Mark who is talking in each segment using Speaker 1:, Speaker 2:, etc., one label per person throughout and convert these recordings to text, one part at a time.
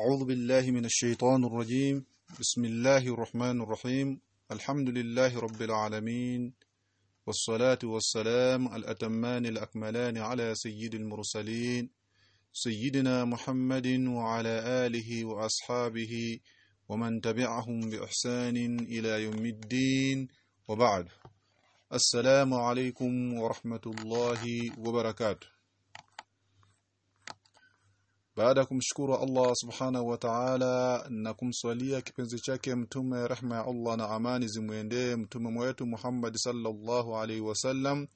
Speaker 1: أعوذ بالله من الشيطان الرجيم. بسم الله الرحمن الرحيم. الحمد لله رب العالمين. والصلاة والسلام الأتمان الأكملان على سيد المرسلين سيدنا محمد وعلى آله وأصحابه ومن تبعهم بإحسان إلى يوم الدين. وبعد السلام عليكم ورحمة الله وبركاته. Baada ya kumshukuru Allah subhanahu wa ta'ala na kumswalia kipenzi chake mtume rehma ya Allah na amani zimwendee mtume wetu Muhammad sallallahu alaihi wasallam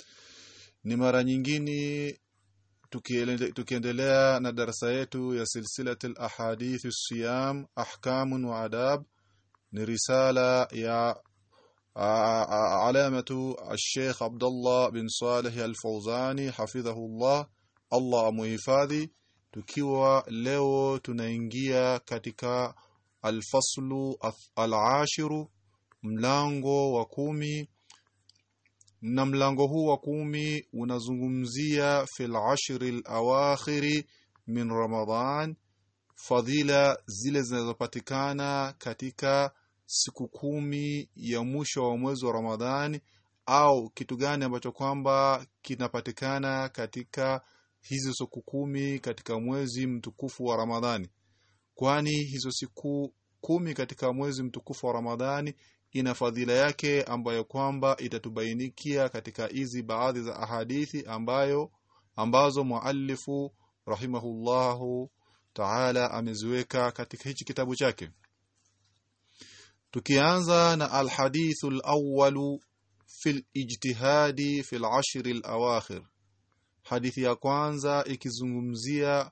Speaker 1: ni mara nyingine tukiendelea na darasa yetu ya silsilatul ahadith siyam ahkamun wa adab ni risala ya alamatu al-Sheikh Abdullah bin Salih al-Fawzani hafidhahullah Allah amuhifadhi tukiwa leo tunaingia katika alfaslu al-ashiru mlango wa kumi. Na mlango huu wa kumi unazungumzia fil ashri al-awakhiri min Ramadhan fadhila zile zinazopatikana katika siku kumi ya mwisho wa mwezi wa Ramadhani au kitu gani ambacho kwamba kinapatikana katika hizo siku kumi katika mwezi mtukufu wa Ramadhani. Kwani hizo siku kumi katika mwezi mtukufu wa Ramadhani ina fadhila yake ambayo kwamba itatubainikia katika hizi baadhi za ahadithi ambayo ambazo muallifu rahimahullahu ta'ala ameziweka katika hichi kitabu chake. Tukianza na alhadithu alawwalu fil ijtihadi fil ashri alawakhir hadithi ya kwanza ikizungumzia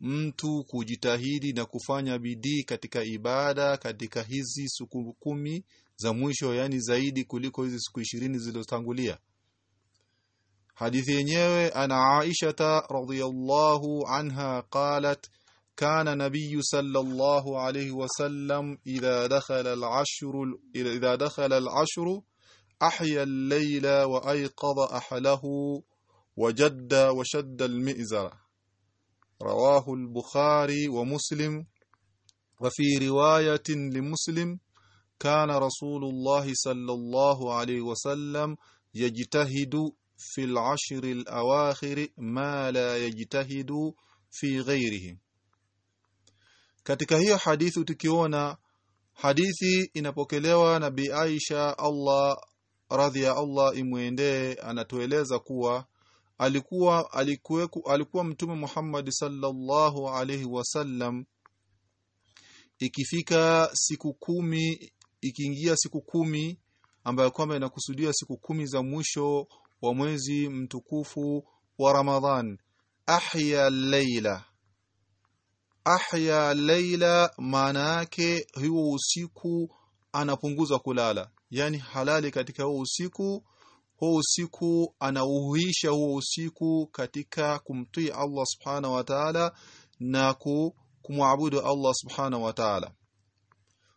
Speaker 1: mtu kujitahidi na kufanya bidii katika ibada katika hizi siku kumi za mwisho yani zaidi kuliko hizi siku ishirini zilizotangulia hadithi yenyewe ana Aisha radhiyallahu anha qalat كان نبي صلى الله عليه وسلم إذا دخل العشر إذا دخل العشر أحيا الليل وأيقظ أحله وجد وشد المئزر رواه البخاري ومسلم وفي رواية لمسلم كان رسول الله صلى الله عليه وسلم يجتهد في العشر الأواخر ما لا يجتهد في غيره katika hiyo hadithi tukiona hadithi inapokelewa na Bi Aisha Allah radhi ya Allah imwendee anatueleza kuwa alikuwa alikuweku, alikuwa mtume Muhammad sallallahu alaihi wasallam ikifika siku kumi ikiingia siku kumi ambayo kwamba inakusudia siku kumi za mwisho wa mwezi mtukufu wa Ramadhan. Ahya leila ahya leila maana yake huo usiku anapunguza kulala. Yani halali katika huo usiku huo usiku anauhuisha huo usiku katika kumtii Allah subhanahu wa ta'ala na kumwabudu Allah subhanahu wa ta'ala.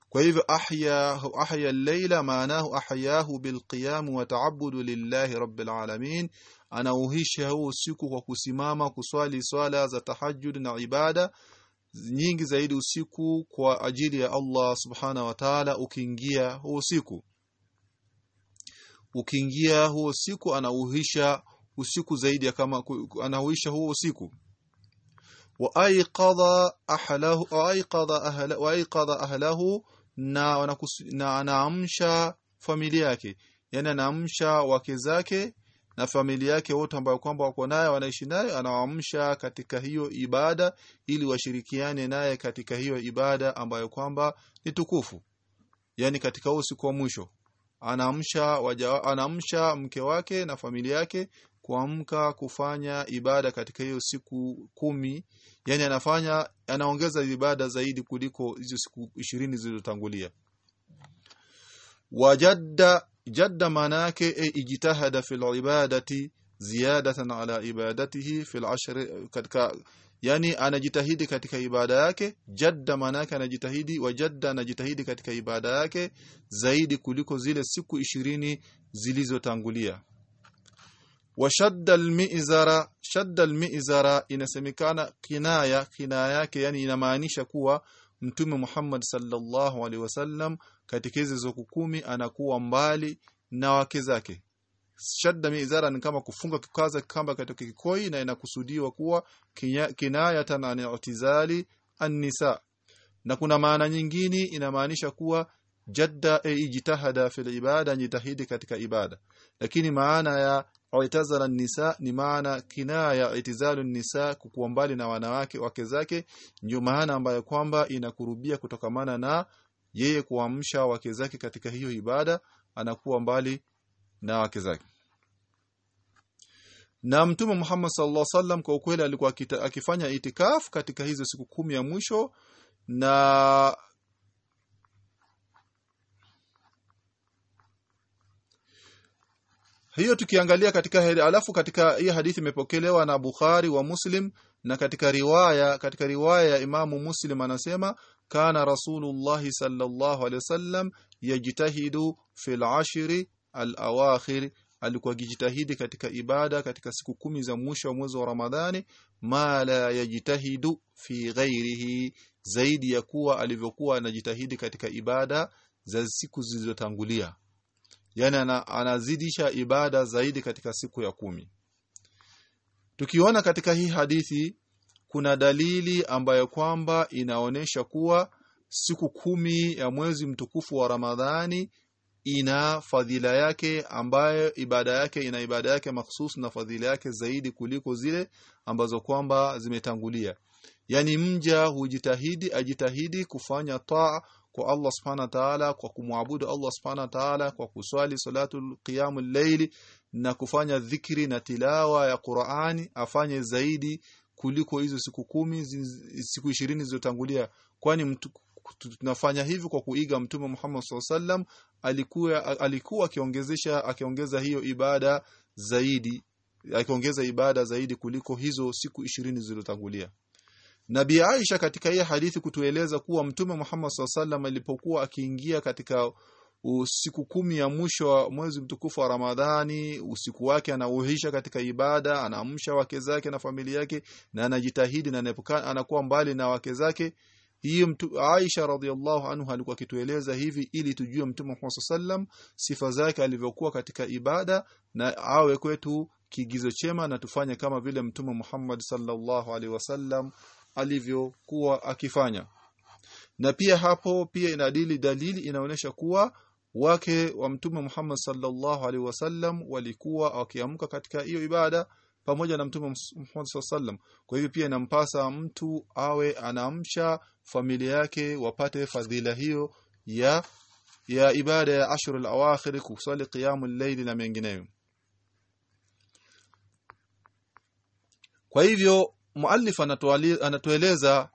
Speaker 1: Kwa hivyo ahya ahya al-layla maanahu ahyahu bilqiyam wa ta'abbudu lillahi rabbil alamin. Anauhisha huo usiku kwa kusimama kuswali swala za tahajjud na ibada nyingi zaidi usiku kwa ajili ya Allah subhanahu wa ta'ala ukiingia huo usiku ukiingia huo siku anauhisha usiku zaidi ya kama anauhisha huo usiku. Wa ayqadha ahlahu wa ayqadha ahlahu wa ayqadha ahlahu na na anaamsha familia yake. Yani anaamsha wake zake na familia yake wote ambao kwamba wako naye wanaishi naye anawaamsha katika hiyo ibada ili washirikiane naye katika hiyo ibada ambayo kwamba ni tukufu. Yani katika usiku wa mwisho anaamsha anaamsha mke wake na familia yake kuamka kufanya ibada katika hiyo siku kumi. Yani anafanya anaongeza ibada zaidi kuliko hizo siku ishirini zilizotangulia. Wajadda jadda maana yake e ijtahada fil ibadati ziyadatan ala ibadatihi fil ashr katika yani anajitahidi katika ibada yake jadda maana yake anajitahidi wajadda anajitahidi katika ibada yake zaidi kuliko zile siku ishirini zilizotangulia. Wa shadda almizara shadda almizara inasemekana kinaya kinaya yake yani inamaanisha kuwa mtume Muhammad sallallahu alaihi wasallam katika hizo kumi anakuwa mbali na wake zake shadda mizara ni kama kufunga kukaza kamba katika kikoi na inakusudiwa kuwa kinayatan an i'tizali an-nisa. Na kuna maana nyingine inamaanisha kuwa jadda e ijtahada fil ibada jitahidi katika ibada. Lakini maana ya itazala nisa ni maana kinaya itizalu nisa kukuwa mbali na wanawake wake zake ndio maana ambayo kwamba inakurubia kutokamana na yeye kuamsha wake zake katika hiyo ibada anakuwa mbali na wake zake na mtume Muhammad sallallahu alaihi wasallam kwa ukweli alikuwa akifanya itikaf katika hizo siku kumi ya mwisho na hiyo tukiangalia katika alafu katika hii hadithi imepokelewa na Bukhari wa Muslim na katika riwaya katika riwaya ya Imamu Muslim anasema kana Rasulullah sallallahu alaihi wasallam yajtahidu fil ashri al-awakhir alikuwa akijitahidi katika ibada katika siku kumi za mwisho wa mwezi wa Ramadhani ma la yajtahidu fi ghairihi zaidi ya kuwa alivyokuwa anajitahidi katika ibada za siku zilizotangulia. Yani ana, anazidisha ibada zaidi katika siku ya kumi. Tukiona katika hii hadithi kuna dalili ambayo kwamba inaonesha kuwa siku kumi ya mwezi mtukufu wa Ramadhani ina fadhila yake ambayo ibada yake ina ibada yake makhsus na fadhila yake zaidi kuliko zile ambazo kwamba zimetangulia. Yani mja hujitahidi ajitahidi kufanya taa kwa Allah subhanahu wa ta'ala kwa kumwabudu Allah subhanahu wa ta'ala kwa kuswali salatul qiyamul layli na kufanya dhikri na tilawa ya Qur'ani afanye zaidi kuliko hizo siku kumi siku ishirini zilizotangulia. Kwani tunafanya hivi kwa kuiga mtume Muhammad SAW alikuwa alikuwa akiongezesha akiongeza hiyo ibada zaidi akiongeza ibada zaidi kuliko hizo siku ishirini zilizotangulia Nabi Aisha katika hii hadithi kutueleza kuwa Mtume Muhammad SAW alipokuwa akiingia katika usiku kumi ya mwisho wa mwezi mtukufu wa Ramadhani, usiku wake anauhisha katika ibada, anaamsha wake zake na familia yake na anajitahidi na anakuwa mbali na wake zake. Hiyo Aisha radhiallahu anhu alikuwa akitueleza hivi ili tujue Mtume Muhammad sallam sifa zake alivyokuwa katika ibada na awe kwetu kigizo chema na tufanye kama vile Mtume Muhammad sallallahu alaihi wasallam alivyokuwa akifanya. Na pia hapo pia inadili dalili inaonyesha kuwa wake wa mtume Muhammad sallallahu alaihi wasallam walikuwa wakiamka katika hiyo ibada pamoja na mtume Muhammad sallallahu alaihi wasallam. Kwa hivyo pia inampasa mtu awe anaamsha familia yake wapate fadhila hiyo ya ya ibada ya ashrul awakhir kusali qiyamul layli na mengineyo. Kwa hivyo muallif anatueleza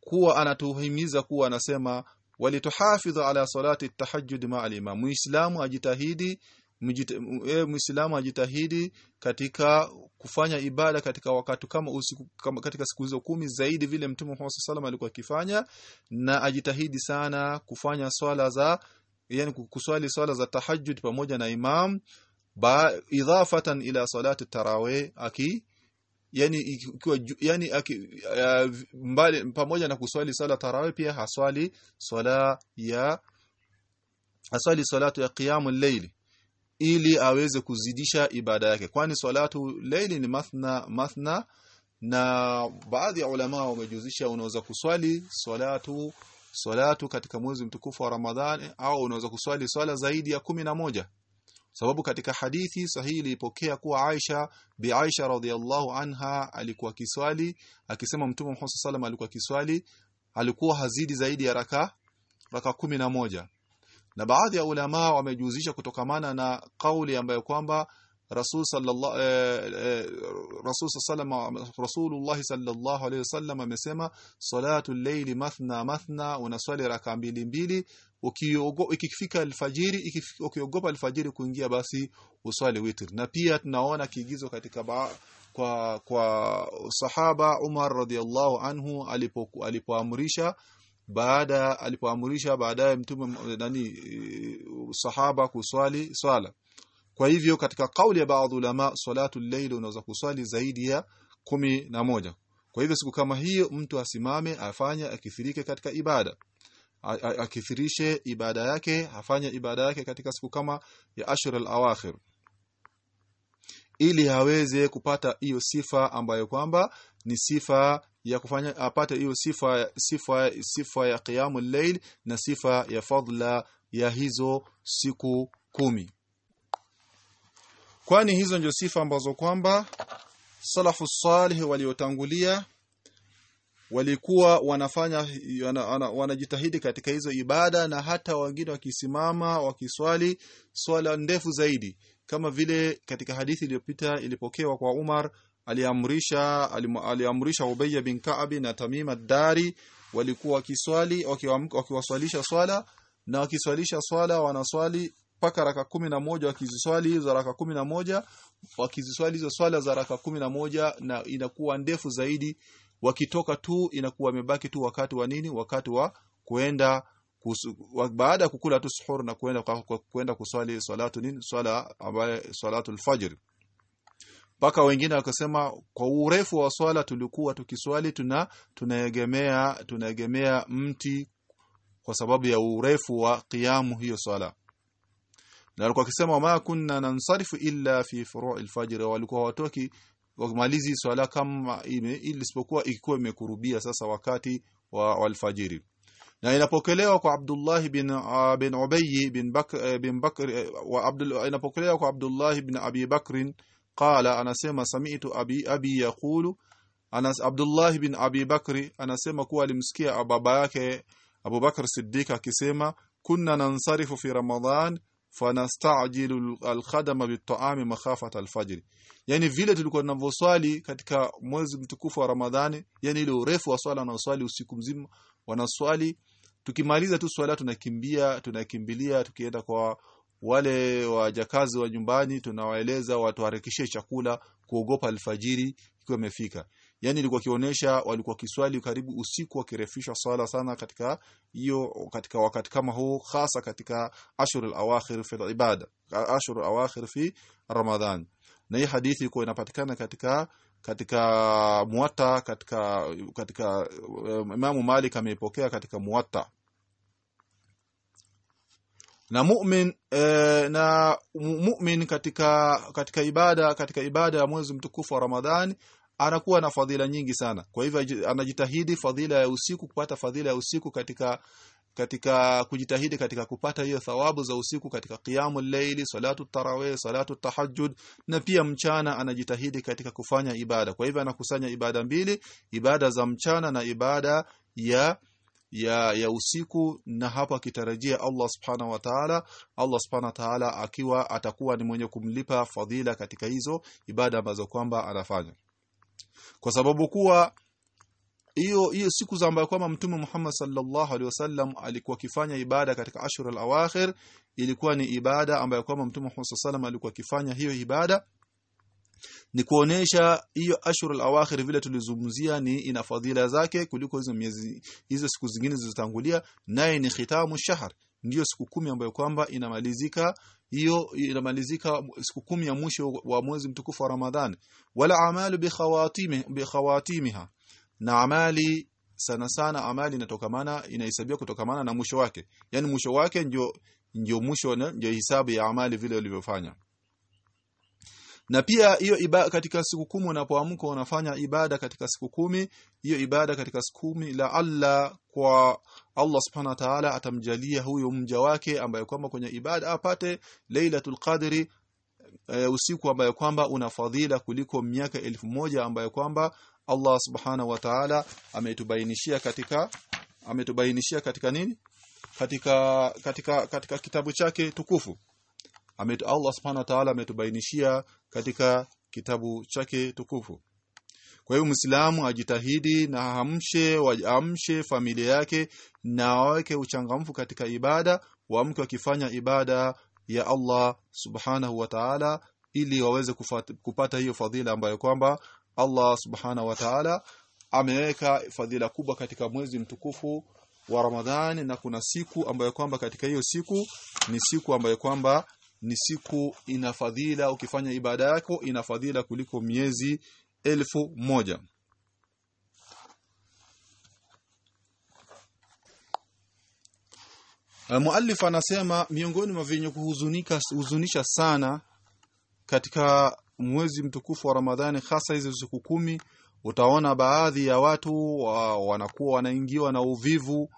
Speaker 1: kuwa anatuhimiza kuwa anasema walituhafidhu ala salati tahajjud ma al-imam. Muislamu ajitahidi muislamu ajitahidi katika kufanya ibada katika wakati kama usiku kama katika siku hizo kumi zaidi vile mtume Muhammad sallallahu alikuwa akifanya na ajitahidi sana kufanya swala za yani kuswali swala za tahajjud pamoja na imam ba idhafatan ila salati tarawih aki yani ikiwa yani aki, uh, mbali pamoja na kuswali sala tarawih pia haswali swala ya haswali salatu ya qiyamul layl ili aweze kuzidisha ibada yake. Kwani salatu layli ni mathna mathna na baadhi ya ulama wamejuzisha unaweza kuswali salatu salatu katika mwezi mtukufu wa Ramadhani au unaweza kuswali swala zaidi ya kumi na moja. Sababu katika hadithi sahihi ilipokea kuwa Aisha bi Aisha radhiallahu anha alikuwa kiswali akisema mtume Muhammad sallam alikuwa kiswali alikuwa hazidi zaidi ya raka raka moja na baadhi ya ulama wamejuzisha kutokamana na kauli ambayo kwamba Rasul sallallahu eh, eh, Rasul sallallahu Rasulullah sallallahu alayhi wasallam amesema salatu al-layli mathna mathna unaswali raka mbili mbili. Ukifika alfajiri ukiogopa alfajiri kuingia basi uswali witr. Na pia tunaona kiigizo katika ba, kwa kwa sahaba Umar radhiallahu anhu alipo alipoamrisha baada alipoamrisha baadaye mtume nani sahaba kuswali swala. Kwa hivyo katika kauli ya baadhi ulama salatu layl unaweza kuswali zaidi ya kumi na moja. Kwa hivyo siku kama hiyo mtu asimame afanye akithirike katika ibada. Akithirishe ibada yake afanye ibada yake katika siku kama ya ashur al-awakhir. Ili aweze kupata hiyo sifa ambayo kwamba ni sifa ya kufanya apate hiyo sifa sifa sifa ya qiyamul layl na sifa ya fadla ya hizo siku kumi. Kwani hizo ndio sifa ambazo kwamba salafu salih waliotangulia walikuwa wanafanya wanajitahidi wana katika hizo ibada na hata wengine wakisimama wakiswali swala ndefu zaidi. Kama vile katika hadithi iliyopita ilipokewa kwa Umar aliamrisha aliamrisha Ubay bin Ka'ab na Tamima ad-Dari walikuwa wakiswali wakiwaswalisha swala na wakiswalisha swala wanaswali paka raka kumi na moja wakiziswali hizo raka kumi na moja wakiziswali hizo swala za raka kumi na moja na inakuwa ndefu zaidi. Wakitoka tu inakuwa imebaki tu wakati wa nini? Wakati wa kuenda baada ya kukula tu suhur na kuenda kuenda kuswali salatu nini? Swala ambaye salatu al-fajr mpaka wengine wakasema kwa urefu wa swala tulikuwa tukiswali tuna tunaegemea tunaegemea mti kwa sababu ya urefu wa kiamu hiyo swala. Na alikuwa akisema ma kunna nansarifu illa fi furu' al-fajr. Walikuwa watoki wakimalizi swala kama ili isipokuwa ikikuwa imekurubia sasa wakati wa alfajiri. Na inapokelewa kwa Abdullah bin uh, bin Ubay bin Bakr bin Bakr wa Abdul inapokelewa kwa Abdullah bin Abi Bakr qala anasema sami'tu abi abi yaqulu. Anas Abdullah bin Abi Bakr anasema kuwa alimsikia baba yake Abu Bakr Siddiq akisema kunna nansarifu fi Ramadhan fanastajilu alkhadama bit'ami makhafata alfajr. Yani vile tulikuwa tunavyoswali katika mwezi mtukufu wa Ramadhani yani ile urefu wa swala na swali usiku mzima wanaswali. Tukimaliza tu swala tunakimbia tunakimbilia tukienda kwa wale wajakazi wa nyumbani tunawaeleza watuharikishe chakula kuogopa alfajiri ikiwa imefika. Yani ilikuwa kionyesha walikuwa kiswali karibu usiku wakirefisha swala sana katika hiyo katika wakati kama huu hasa katika ashur al-awakhir fi ibada ashur al-awakhir fi ramadhan na hii hadithi iko inapatikana katika katika muwatta katika katika um, Imam Malik ameipokea katika muwatta na mu'min e, na mu'min katika katika ibada katika ibada ya mwezi mtukufu wa Ramadhani anakuwa na fadhila nyingi sana. Kwa hivyo anajitahidi fadhila ya usiku kupata fadhila ya usiku katika katika kujitahidi katika kupata hiyo thawabu za usiku katika qiyamul layli salatu tarawih salatu tahajjud na pia mchana anajitahidi katika kufanya ibada. Kwa hivyo anakusanya ibada mbili ibada za mchana na ibada ya ya ya usiku na hapo akitarajia Allah subhanahu wa ta'ala Allah subhanahu wa ta'ala akiwa atakuwa ni mwenye kumlipa fadhila katika hizo ibada ambazo kwamba anafanya. Kwa sababu kuwa hiyo hiyo siku za ambayo kwamba mtume Muhammad sallallahu alaihi wasallam alikuwa akifanya ibada katika ashur al-awakhir ilikuwa ni ibada ambayo kwamba mtume Muhammad sallallahu alaihi wasallam alikuwa akifanya hiyo ibada ni kuonesha hiyo ashur al-awakhir vile tulizungumzia ni ina fadhila zake kuliko hizo miezi hizo siku zingine zilizotangulia naye ni khitamu shahr. Ndiyo siku kumi ambayo kwamba inamalizika hiyo inamalizika siku kumi ya mwisho wa mwezi mtukufu wa Ramadhani wala amalu bi khawatimi bi na amali sana sana amali inatokamana inahesabiwa kutokamana na mwisho wake. Yani mwisho wake ndio ndio mwisho ndio hisabu ya amali vile ulivyofanya na pia hiyo ibada katika siku kumi unapoamka unafanya ibada katika siku kumi. Hiyo ibada katika siku kumi la alla kwa Allah subhanahu wa ta'ala atamjalia huyo mja wake ambaye kwamba kwenye ibada apate lailatul qadri e, usiku ambayo kwamba una fadhila kuliko miaka elfu moja ambayo kwamba Allah subhanahu wa ta'ala ametubainishia katika ametubainishia katika nini? Katika katika katika kitabu chake tukufu Ametu, Allah subhanahu wa ta'ala ametubainishia katika kitabu chake tukufu. Kwa hiyo Muislamu ajitahidi na amshe waamshe familia yake na waweke uchangamfu katika ibada waamke wakifanya ibada ya Allah subhanahu wa ta'ala ili waweze kupata hiyo fadhila ambayo kwamba Allah subhanahu wa ta'ala ameweka fadhila kubwa katika mwezi mtukufu wa Ramadhani na kuna siku ambayo kwamba katika hiyo siku ni siku ambayo kwamba ni siku ina fadhila ukifanya ibada yako ina fadhila kuliko miezi elfu moja. Muallif anasema miongoni mwa vyenye kuhuzunika huzunisha sana katika mwezi mtukufu wa Ramadhani hasa hizo siku kumi utaona baadhi ya watu wa, wanakuwa wanaingiwa na uvivu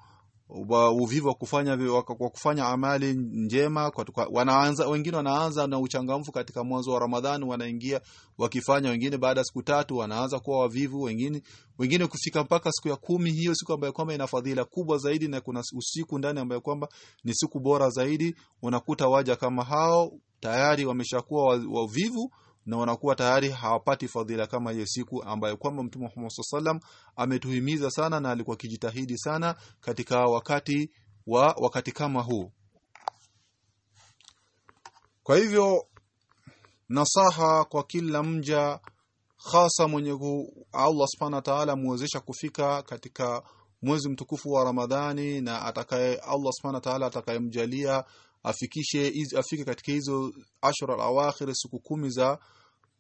Speaker 1: uvivu wa kufanya wa kufanya amali njema kwa, kwa, wanaanza wengine wanaanza na uchangamfu katika mwanzo wa Ramadhani wanaingia wakifanya wengine baada ya siku tatu wanaanza kuwa wavivu wengine wengine kufika mpaka siku ya kumi hiyo siku ambayo kwamba ina fadhila kubwa zaidi na kuna usiku ndani ambayo kwamba ni siku bora zaidi unakuta waja kama hao tayari wameshakuwa wavivu na wanakuwa tayari hawapati fadhila kama hiyo siku ambayo kwamba Mtume Muhammad sallam ametuhimiza sana na alikuwa kijitahidi sana katika wakati wa wakati kama huu. Kwa hivyo nasaha kwa kila mja hasa mwenye Allah Subhanahu wa Ta'ala muwezesha kufika katika mwezi mtukufu wa Ramadhani na atakaye Allah Subhanahu wa Ta'ala atakayemjalia afikishe afike katika hizo ashra al-awakhir siku kumi za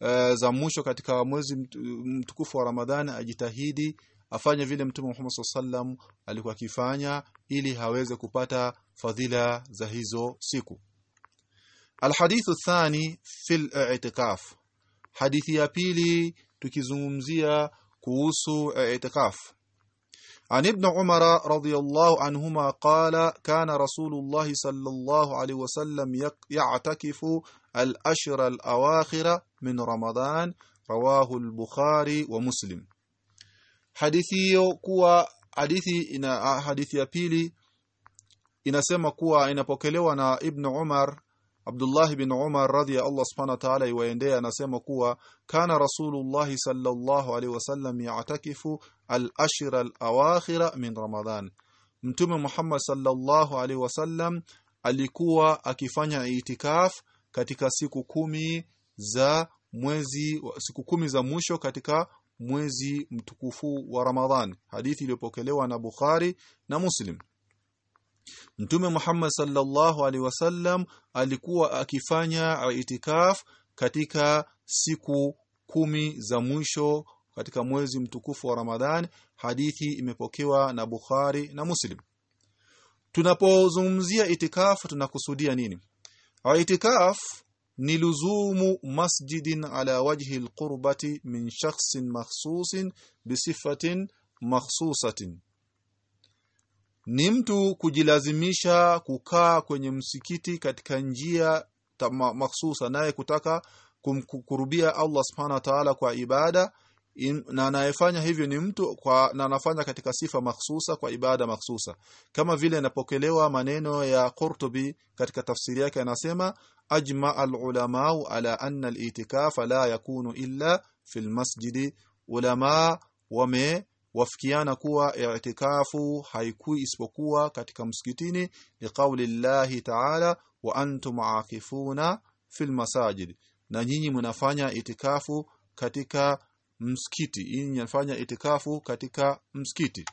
Speaker 1: uh, za mwisho katika mwezi mtukufu wa Ramadhani ajitahidi afanye vile Mtume Muhammad sallam alikuwa akifanya ili haweze kupata fadhila za hizo siku. Alhadithu thani fil i'tikaf. Hadithi ya pili tukizungumzia kuhusu i'tikaf عن ابن عمر رضي الله عنهما قال كان رسول الله صلى الله عليه وسلم يعتكف الأشهر الأواخر من رمضان رواه البخاري ومسلم حديثي kuwa hadithi ina hadithi ya pili inasema kuwa inapokelewa na Ibn Umar Abdullah bin Umar radhi Allah subhanahu wa ta'ala iwaendea anasema kuwa kana Rasulullah sallallahu alaihi wasallam ya'takifu al-ashr al-awakhir min Ramadan. Mtume Muhammad sallallahu alaihi wasallam alikuwa akifanya itikaf katika siku kumi za mwezi siku kumi za mwisho katika mwezi mtukufu wa Ramadhan hadithi iliyopokelewa na Bukhari na Muslim Mtume Muhammad sallallahu alaihi wasallam alikuwa akifanya itikaf katika siku kumi za mwisho katika mwezi mtukufu wa Ramadhani hadithi imepokewa na Bukhari na Muslim. Tunapozungumzia itikaf tunakusudia nini? Itikaf ni luzumu masjidin ala wajhi alqurbati min shakhsin makhsusin bisifatin makhsusatin ni mtu kujilazimisha kukaa kwenye msikiti katika njia makhsusa naye kutaka kumkurubia Allah subhanahu wa ta'ala kwa ibada. In, na anayefanya hivyo ni mtu kwa na anafanya katika sifa makhsusa kwa ibada makhsusa kama vile inapokelewa maneno ya Qurtubi katika tafsiri yake anasema ajma al-ulama ala anna al-itikaf la yakunu illa fil masjidi. Ulama wame wafikiana kuwa i'tikafu haikui isipokuwa katika msikitini liqauli llahi ta'ala wa antum aakifuna fil masajid. Na nyinyi mnafanya itikafu katika msikiti. Nyinyi mnafanya itikafu katika msikiti.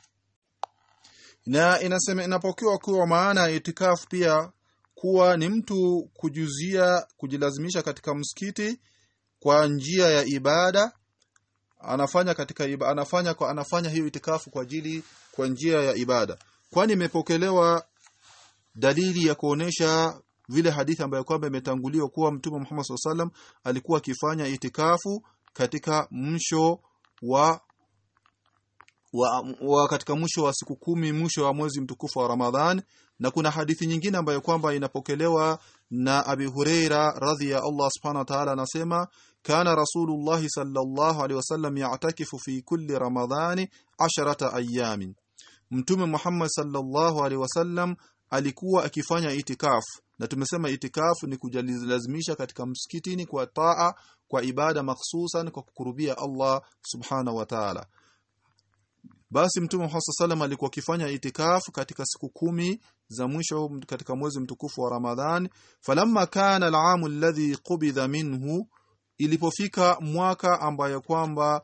Speaker 1: Na inasema inapokewa kuwa maana itikafu pia kuwa ni mtu kujuzia kujilazimisha katika msikiti kwa njia ya ibada anafanya katika iba, anafanya kwa anafanya hiyo itikafu kwa ajili kwa njia ya ibada. Kwani imepokelewa dalili ya kuonesha vile hadithi ambayo kwamba imetanguliwa kuwa mtume Muhammad SAW alikuwa akifanya itikafu katika mwisho wa wa, wa katika mwisho wa siku kumi mwisho wa mwezi mtukufu wa Ramadhan. Na kuna hadithi nyingine ambayo kwamba inapokelewa na Abi Huraira radhi ya Allah subhanahu wa ta'ala anasema kana rasulullah sallallahu alaihi wasallam ya'takifu fi kulli ramadhani asharata ayamin mtume Muhammad sallallahu alaihi wasallam alikuwa akifanya itikafu na tumesema itikafu ni kujalazimisha katika msikitini kwa taa kwa ibada maksusan kwa kukurubia Allah subhanahu wa ta'ala. Basi mtume Muhammad sallam alikuwa akifanya itikaf katika siku kumi za mwisho katika mwezi mtukufu wa Ramadhan. Falamma kana al-aam alladhi qubidha minhu ilipofika mwaka ambayo kwamba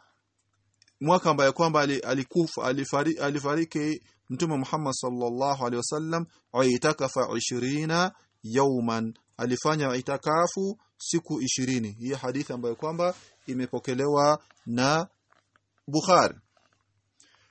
Speaker 1: mwaka ambayo kwamba alikufa alifariki, alifariki mtume Muhammad sallallahu alaihi wasallam aitakafa 20 yawman. Alifanya itakafu siku ishirini. Hii hadithi ambayo kwamba imepokelewa na Bukhari.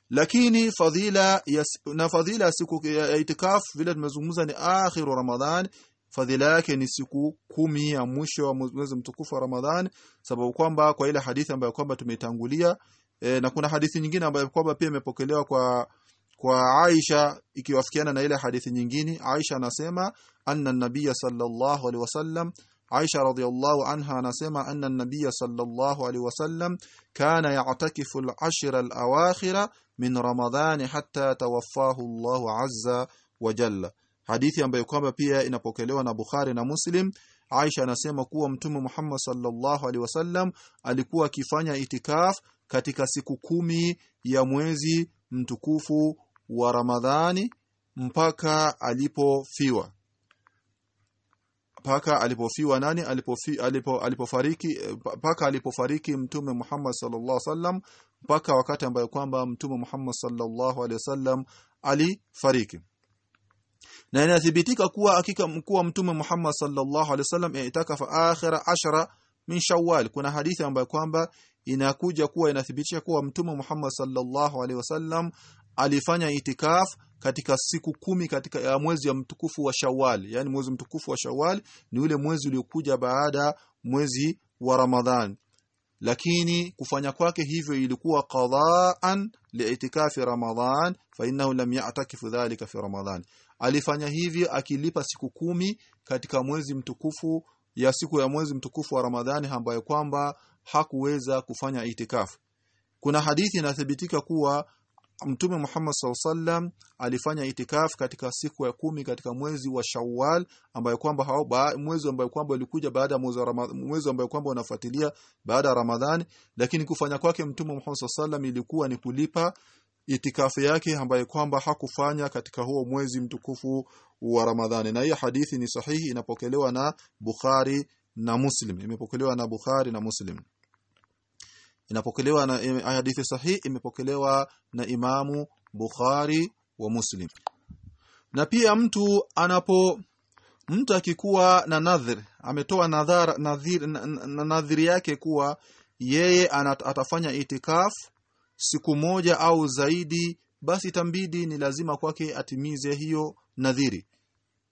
Speaker 1: Lakini fadhila ya, na fadhila siku ya itikaf vile tumezungumza ni akhiru ramadhan fadhila yake ni siku kumi ya mwisho wa mwezi mtukufu wa Ramadhani sababu kwamba kwa ile hadithi ambayo kwamba tumeitangulia e, na kuna hadithi nyingine ambayo kwamba pia imepokelewa kwa kwa Aisha ikiwafikiana na ile hadithi nyingine. Aisha anasema anna nabiyya sallallahu alaihi wasallam Aisha radhiyallahu anha anasema anna nabiyya sallallahu alaihi wasallam kana ya'takifu al-ashra al-awakhira min ramadhani hatta tawaffahu Allahu azza wa jalla hadithi ambayo kwamba pia inapokelewa na Bukhari na Muslim Aisha anasema kuwa mtume Muhammad sallallahu alaihi wasallam alikuwa akifanya itikaf katika siku kumi ya mwezi mtukufu wa Ramadhani mpaka alipofiwa. Paka alipofiwa nani? Alipofi, alipo, alipofariki paka alipofariki mtume Muhammad sallallahu alaihi wasallam mpaka wakati ambayo kwamba mtume Muhammad sallallahu alaihi wasallam alifariki na inathibitika kuwa hakika kuwa mtume Muhammad sallallahu alaihi wasallam itakafa akhira ashara min Shawwal. Kuna hadithi ambayo kwamba inakuja kuwa inathibitisha kuwa mtume Muhammad sallallahu alaihi wasallam alifanya itikaf katika siku kumi katika ya mwezi ya mtukufu wa Shawwal. Yani mwezi mtukufu wa Shawwal ni ule mwezi uliokuja baada mwezi wa Ramadhan. Lakini kufanya kwake hivyo ilikuwa qadaan liitikafi Ramadhan fa innahu lam ya'takif dhalika fi Ramadhan alifanya hivyo akilipa siku kumi katika mwezi mtukufu ya siku ya mwezi mtukufu wa Ramadhani ambayo kwamba hakuweza kufanya itikafu. Kuna hadithi inathibitika kuwa Mtume Muhammad SAW alifanya itikafu katika siku ya kumi katika mwezi wa Shawwal ambayo kwamba mwezi ambayo kwamba ulikuja baada ya mwezi ambayo kwamba unafuatilia baada ya Ramadhani lakini kufanya kwake Mtume Muhammad SAW ilikuwa ni kulipa itikafu yake ambaye kwamba hakufanya katika huo mwezi mtukufu wa Ramadhani. Na hii hadithi ni sahihi inapokelewa na Bukhari na Muslim. Imepokelewa na Bukhari na Muslim. Inapokelewa na hadithi sahihi imepokelewa na Imamu Bukhari wa Muslim. Na pia mtu anapo mtu akikuwa na nadhir ametoa nadhar nadhir na, na nadhiri yake kuwa yeye atafanya itikaf siku moja au zaidi basi tambidi ni lazima kwake atimize hiyo nadhiri.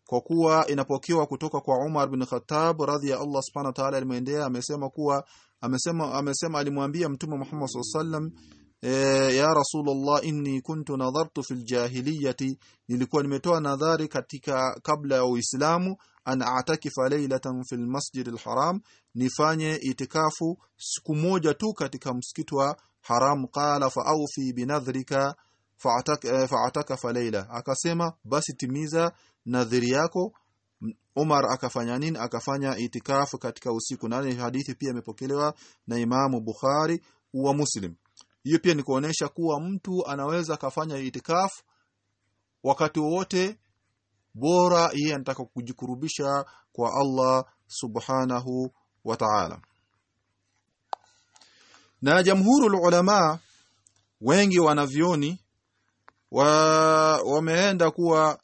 Speaker 1: Kwa kuwa inapokewa kutoka kwa Umar bin Khattab radhi ya Allah subhanahu wa ta'ala alimwendea amesema kuwa amesema amesema alimwambia mtume Muhammad sallallahu e, ya rasulullah inni kuntu nadhartu fil jahiliyati nilikuwa nimetoa nadhari katika kabla ya uislamu an atakifa laylatan fil masjid al haram nifanye itikafu siku moja tu katika msikiti wa haram qala fa awfi binadhrika fa'atakafa layla. Akasema basi timiza nadhiri yako. Umar akafanya nini? Akafanya itikafu katika usiku. Na hadithi pia imepokelewa na Imamu Bukhari wa Muslim. Hiyo pia ni kuonesha kuwa mtu anaweza akafanya itikafu wakati wote bora yeye anataka kujikurubisha kwa Allah subhanahu wa ta'ala na jamhurul ulama wengi wanavioni wa wameenda kuwa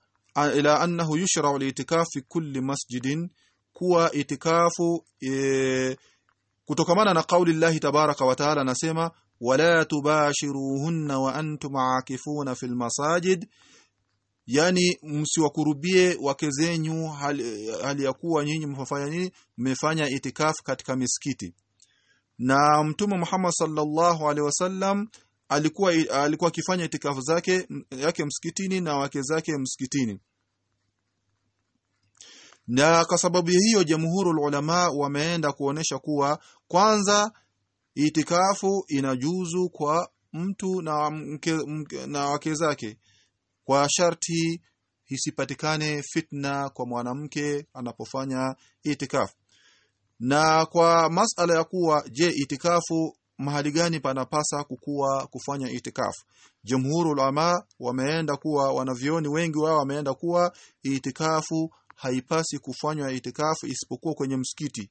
Speaker 1: ila annahu yushra'u al-i'tikaf fi kulli masjidin kuwa itikafu e, kutokamana na kauli Allah tabaraka wa taala anasema wala tubashiruhunna wa antum aakifuna fil masajid. Yani msiwakurubie wake zenyu hali, hali ya kuwa nyinyi mfanya nini? Mmefanya itikafu katika misikiti na mtume Muhammad sallallahu alaihi wasallam alikuwa alikuwa akifanya itikafu zake yake msikitini na wake zake msikitini. Na kwa sababu hiyo jamhurul ulama wameenda kuonesha kuwa kwanza itikafu inajuzu kwa mtu na mke, mke, na wake zake. Kwa sharti isipatikane fitna kwa mwanamke anapofanya itikafu na kwa masala ya kuwa je itikafu mahali gani panapasa kukua kufanya itikafu? Jumhuru ulama wameenda kuwa wanavioni wengi wao wameenda kuwa itikafu haipasi kufanywa itikafu isipokuwa kwenye msikiti.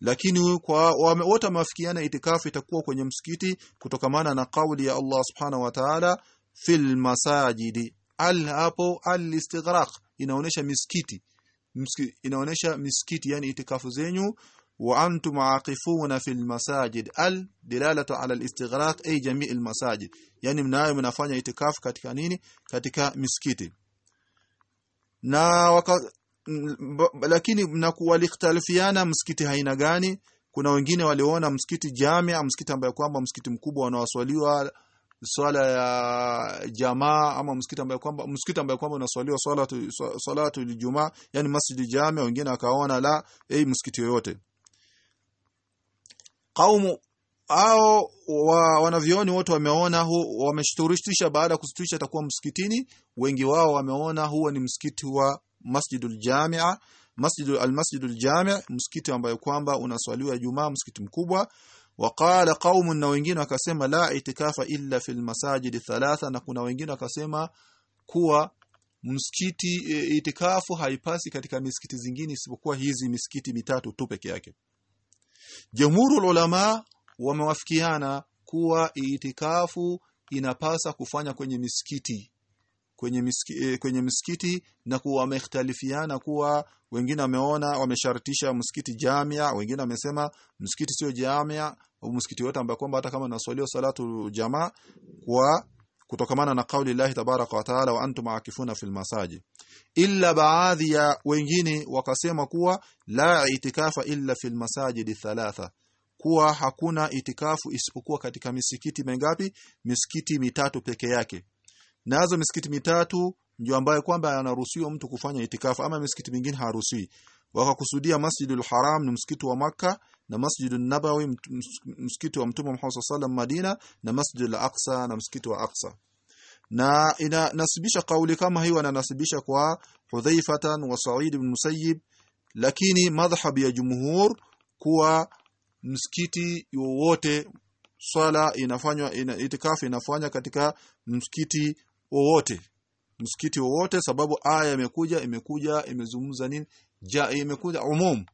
Speaker 1: Lakini kwa wote mafikiana itikafu itakuwa kwenye msikiti kutokamana na kauli ya Allah subhanahu wa ta'ala fil masajidi. Al hapo al istighraq inaonesha misikiti inaonesha misikiti yani itikafu zenyu wa antum aqifuna fil masajid. Al dilalatu ala al-istighraq ay jami' al-masajid. Yani mnayo mnafanya itikafu katika nini? Katika misikiti. Na waka, lakini mnakuwa likhtalifiana msikiti haina gani? Kuna wengine waliona msikiti jamia msikiti ambayo kwamba msikiti mkubwa wanaoswaliwa swala ya jamaa ama msikiti ambaye kwamba msikiti ambaye kwamba unaswaliwa salatu salatu juma yani masjid jami wengine akaona la ei msikiti yoyote. Kaumu au wa, wanavioni wote wameona wameshturisha baada ya kusturisha atakuwa msikitini wengi wao wameona huo ni msikiti wa Masjidul Jamia Masjidul Al-Masjidul Jami' msikiti ambayo kwamba unaswaliwa Ijumaa msikiti mkubwa waqala qaumun na wengine wakasema la itikafa illa fil masajid thalatha. Na kuna wengine wakasema kuwa msikiti e, itikafu haipasi katika misikiti zingine isipokuwa hizi misikiti mitatu tu peke yake. Jamhurul ulama wamewafikiana kuwa itikafu inapasa kufanya kwenye misikiti kwenye misikiti, eh, kwenye miskiti na kuwa wamekhtalifiana kuwa wengine wameona wameshartisha msikiti jamia wengine wamesema msikiti sio jamia msikiti wote ambao kwamba hata kama naswaliwa salatu jamaa kwa kutokamana na kauli lahi tabaraka wa taala wa antum akifuna fil masaji illa baadhi ya wengine wakasema kuwa la itikafa illa fil masajid thalatha kuwa hakuna itikafu isipokuwa katika misikiti mingapi? Misikiti mitatu peke yake nazo misikiti mitatu ndio ambayo kwamba anaruhusiwa mtu kufanya itikafu ama misikiti mingine haruhusiwi. Wakakusudia Masjidul Haram ni msikiti wa maka na Masjidun Nabawi msikiti wa Mtume Muhammad sallam Madina na Masjidul Aqsa na msikiti wa Aqsa. Na inanasibisha kauli kama hiyo ananasibisha kwa Hudhaifatan wa Sa'id ibn Musayyib lakini madhhab ya jumhur kuwa msikiti wowote swala inafanywa ina, itikafu inafanywa katika msikiti wowote msikiti wowote sababu aya imekuja imekuja imezungumza nini? Ja imekuja umum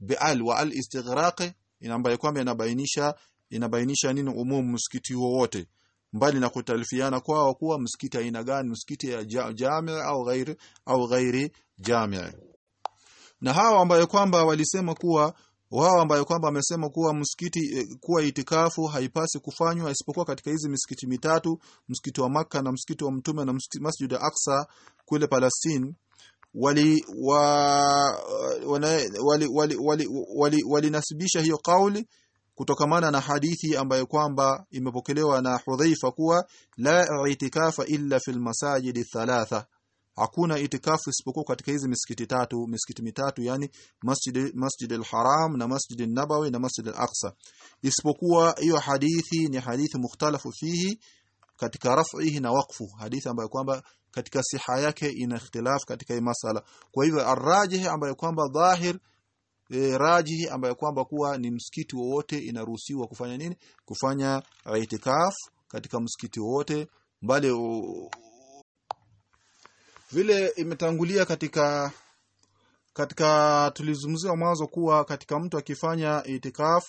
Speaker 1: bial wa al istighraq inambaye kwamba inabainisha inabainisha nini? Umum msikiti wowote. Mbali na kutalifiana kwao kuwa msikiti aina gani? Msikiti ya jami au ghairi au ghairi jami na hawa ambayo kwamba walisema kuwa wao ambayo kwamba wamesema kuwa msikiti kuwa itikafu haipasi kufanywa isipokuwa katika hizi misikiti mitatu msikiti wa maka na msikiti wa mtume na Masjid al-Aqsa kule Palestine wali wa wali wali wali, wali, wali, wali nasibisha hiyo kauli kutokamana na hadithi ambayo kwamba imepokelewa na Hudhaifa kuwa la itikafa illa fil masajid thalatha hakuna itikafu isipokuwa katika hizi misikiti tatu misikiti mitatu yani Masjid Masjid al-Haram na Masjid an-Nabawi na Masjid al-Aqsa. Isipokuwa hiyo hadithi ni hadithi mukhtalafu fihi katika raf'ihi na waqfu hadithi ambayo kwamba katika siha yake ina ikhtilaf katika hii masala. Kwa hivyo arrajih ambayo kwamba dhahir e, rajihi ambayo kwamba kuwa ni msikiti wowote inaruhusiwa kufanya nini? Kufanya itikaf katika msikiti wowote mbali vile imetangulia katika katika tulizungumzia mwanzo kuwa katika mtu akifanya itikaf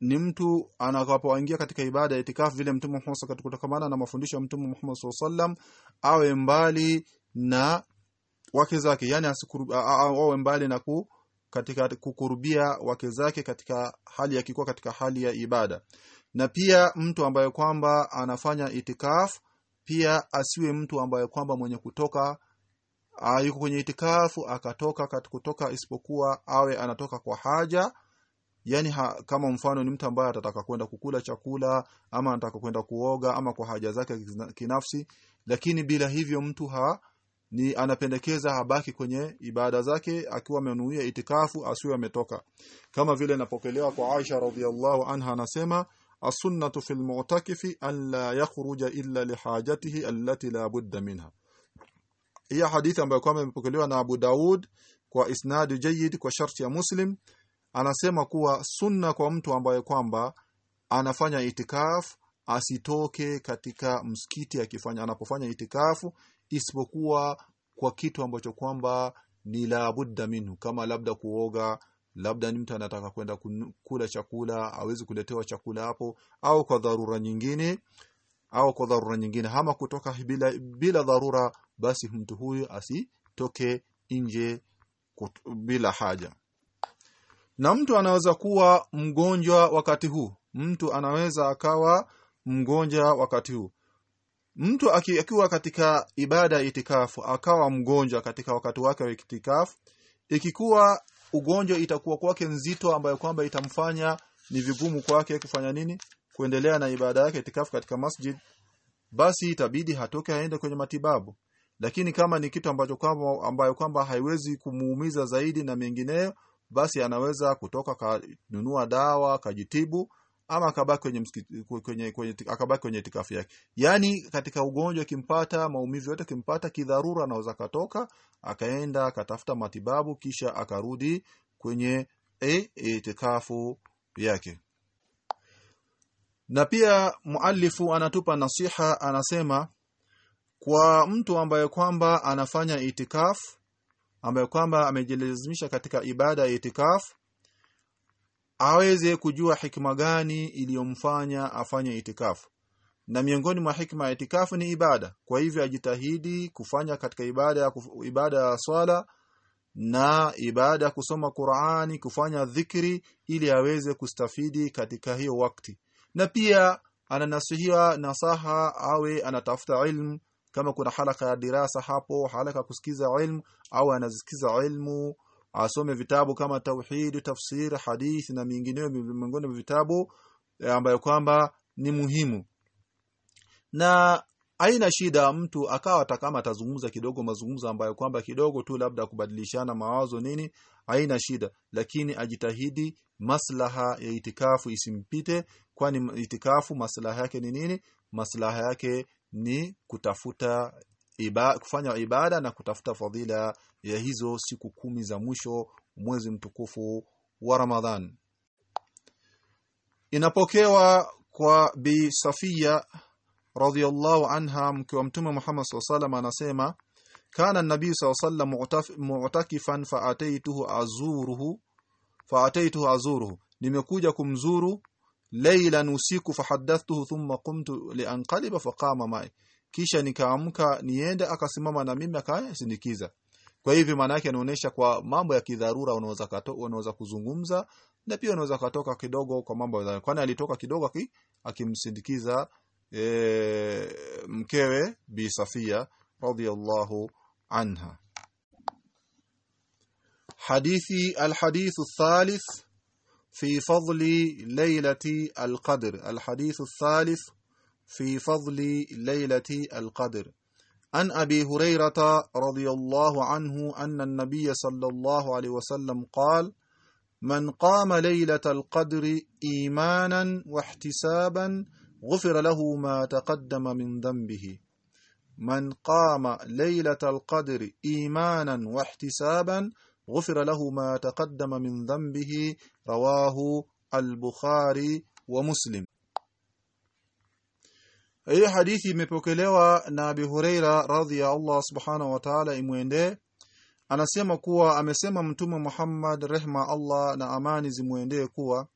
Speaker 1: ni mtu anakapoingia katika ibada ya itikaf vile mtume Muhammad kutokamana na mafundisho ya mtume Muhammad sallallahu awe mbali na wake zake yani awe mbali na ku, katika kukurubia wake zake katika hali ya kikuwa katika hali ya ibada. Na pia mtu ambaye kwamba anafanya itikaf pia asiwe mtu ambaye kwamba mwenye kutoka uh, yuko kwenye itikafu akatoka kutoka isipokuwa awe anatoka kwa haja. Yani ha, kama mfano ni mtu ambaye atataka kwenda kukula chakula ama anataka kwenda kuoga ama kwa haja zake kinafsi. Lakini bila hivyo mtu ha ni anapendekeza habaki kwenye ibada zake akiwa amenuia itikafu asiwe ametoka. Kama vile napokelewa kwa Aisha radhiallahu anha anasema as-sunnatu fil mu'takifi an la yakhruja illa lihajatihi allati la budda minha hiya hadithi ambayo kwamba imepokelewa na Abu Daud kwa isnadi jayyid kwa sharti ya Muslim. Anasema kuwa sunna kwa mtu ambaye kwamba anafanya itikaf asitoke katika msikiti akifanya anapofanya itikafu isipokuwa kwa kitu ambacho kwamba ni la budda minhu kama labda kuoga labda ni mtu anataka kwenda kula chakula awezi kuletewa chakula hapo au kwa dharura nyingine au kwa dharura nyingine. Hama kutoka bila, bila dharura basi mtu huyu asitoke nje bila haja. Na mtu anaweza kuwa mgonjwa wakati huu. Mtu anaweza akawa mgonjwa wakati huu. Mtu akiwa katika ibada ya itikafu akawa mgonjwa katika wakati wake wa itikafu ikikuwa ugonjwa itakuwa kwake nzito ambayo kwamba itamfanya ni vigumu kwake kufanya nini? Kuendelea na ibada yake itikafu katika masjid. Basi itabidi hatoke aende kwenye matibabu. Lakini kama ni kitu ambacho kwamba ambayo kwamba haiwezi kumuumiza zaidi na mengineyo basi anaweza kutoka kanunua dawa akajitibu ama akabaki kwenye, msikiti, kwenye, kwenye akabaki kwenye itikafu yake. Yani katika ugonjwa kimpata maumivu yote kimpata kidharura anaweza katoka akaenda akatafuta matibabu kisha akarudi kwenye e, itikafu yake. Na pia muallifu anatupa nasiha anasema kwa mtu ambaye kwamba anafanya itikafu ambaye kwamba amejilazimisha katika ibada ya itikaf aweze kujua hikma gani iliyomfanya afanye itikafu. Na miongoni mwa hikma ya itikafu ni ibada. Kwa hivyo ajitahidi kufanya katika ibada ya ibada ya swala na ibada ya kusoma Qur'ani kufanya dhikri ili aweze kustafidi katika hiyo wakati na pia ananasihiwa nasaha awe anatafuta ilmu. Kama kuna halaka ya dirasa hapo halaka kusikiza ilmu au anazisikiza ilmu asome vitabu kama tauhid tafsir hadith na mingineyo miongoni mwa vitabu eh, ambayo kwamba ni muhimu. Na aina shida mtu akawa kama atazungumza kidogo mazungumzo ambayo kwamba kidogo tu labda kubadilishana mawazo nini aina shida. Lakini ajitahidi maslaha ya itikafu isimpite kwani itikafu maslaha yake ni nini? Maslaha yake ni kutafuta iba, kufanya ibada na kutafuta fadhila ya hizo siku kumi za mwisho mwezi mtukufu wa Ramadhan. Inapokewa kwa bi Safia radhiallahu anha mke wa mtume Muhammad SAW anasema kana nabii SAW mu'takifan faataituhu azuruhu faataituhu azuruhu. Nimekuja kumzuru laylan usiku fahaddathtuhu thumma qumtu lianqaliba faqama mai kisha nikaamka niende akasimama na mimi akasindikiza. Kwa hivyo maana yake anaonesha kwa mambo ya kidharura unaweza unaweza kuzungumza na pia unaweza katoka kidogo kwa mambo ya kwani alitoka kidogo akimsindikiza e, mkewe bi Safia radhiyallahu anha. Hadithi alhadithu thalith fi fadli laylati alqadr. Alhadithu thalith في فضل ليلة القدر. عن أبي هريرة رضي الله عنه أن النبي صلى الله عليه وسلم قال من قام ليلة القدر إيمانا واحتسابا غفر له ما تقدم من ذنبه. من قام ليلة القدر إيمانا واحتسابا غفر له ما تقدم من ذنبه رواه البخاري ومسلم. Hii hadithi imepokelewa na Abi Huraira radhi Allah subhanahu wa ta'ala imwendee. Anasema kuwa amesema mtume Muhammad rehma Allah na amani zimwendee kuwa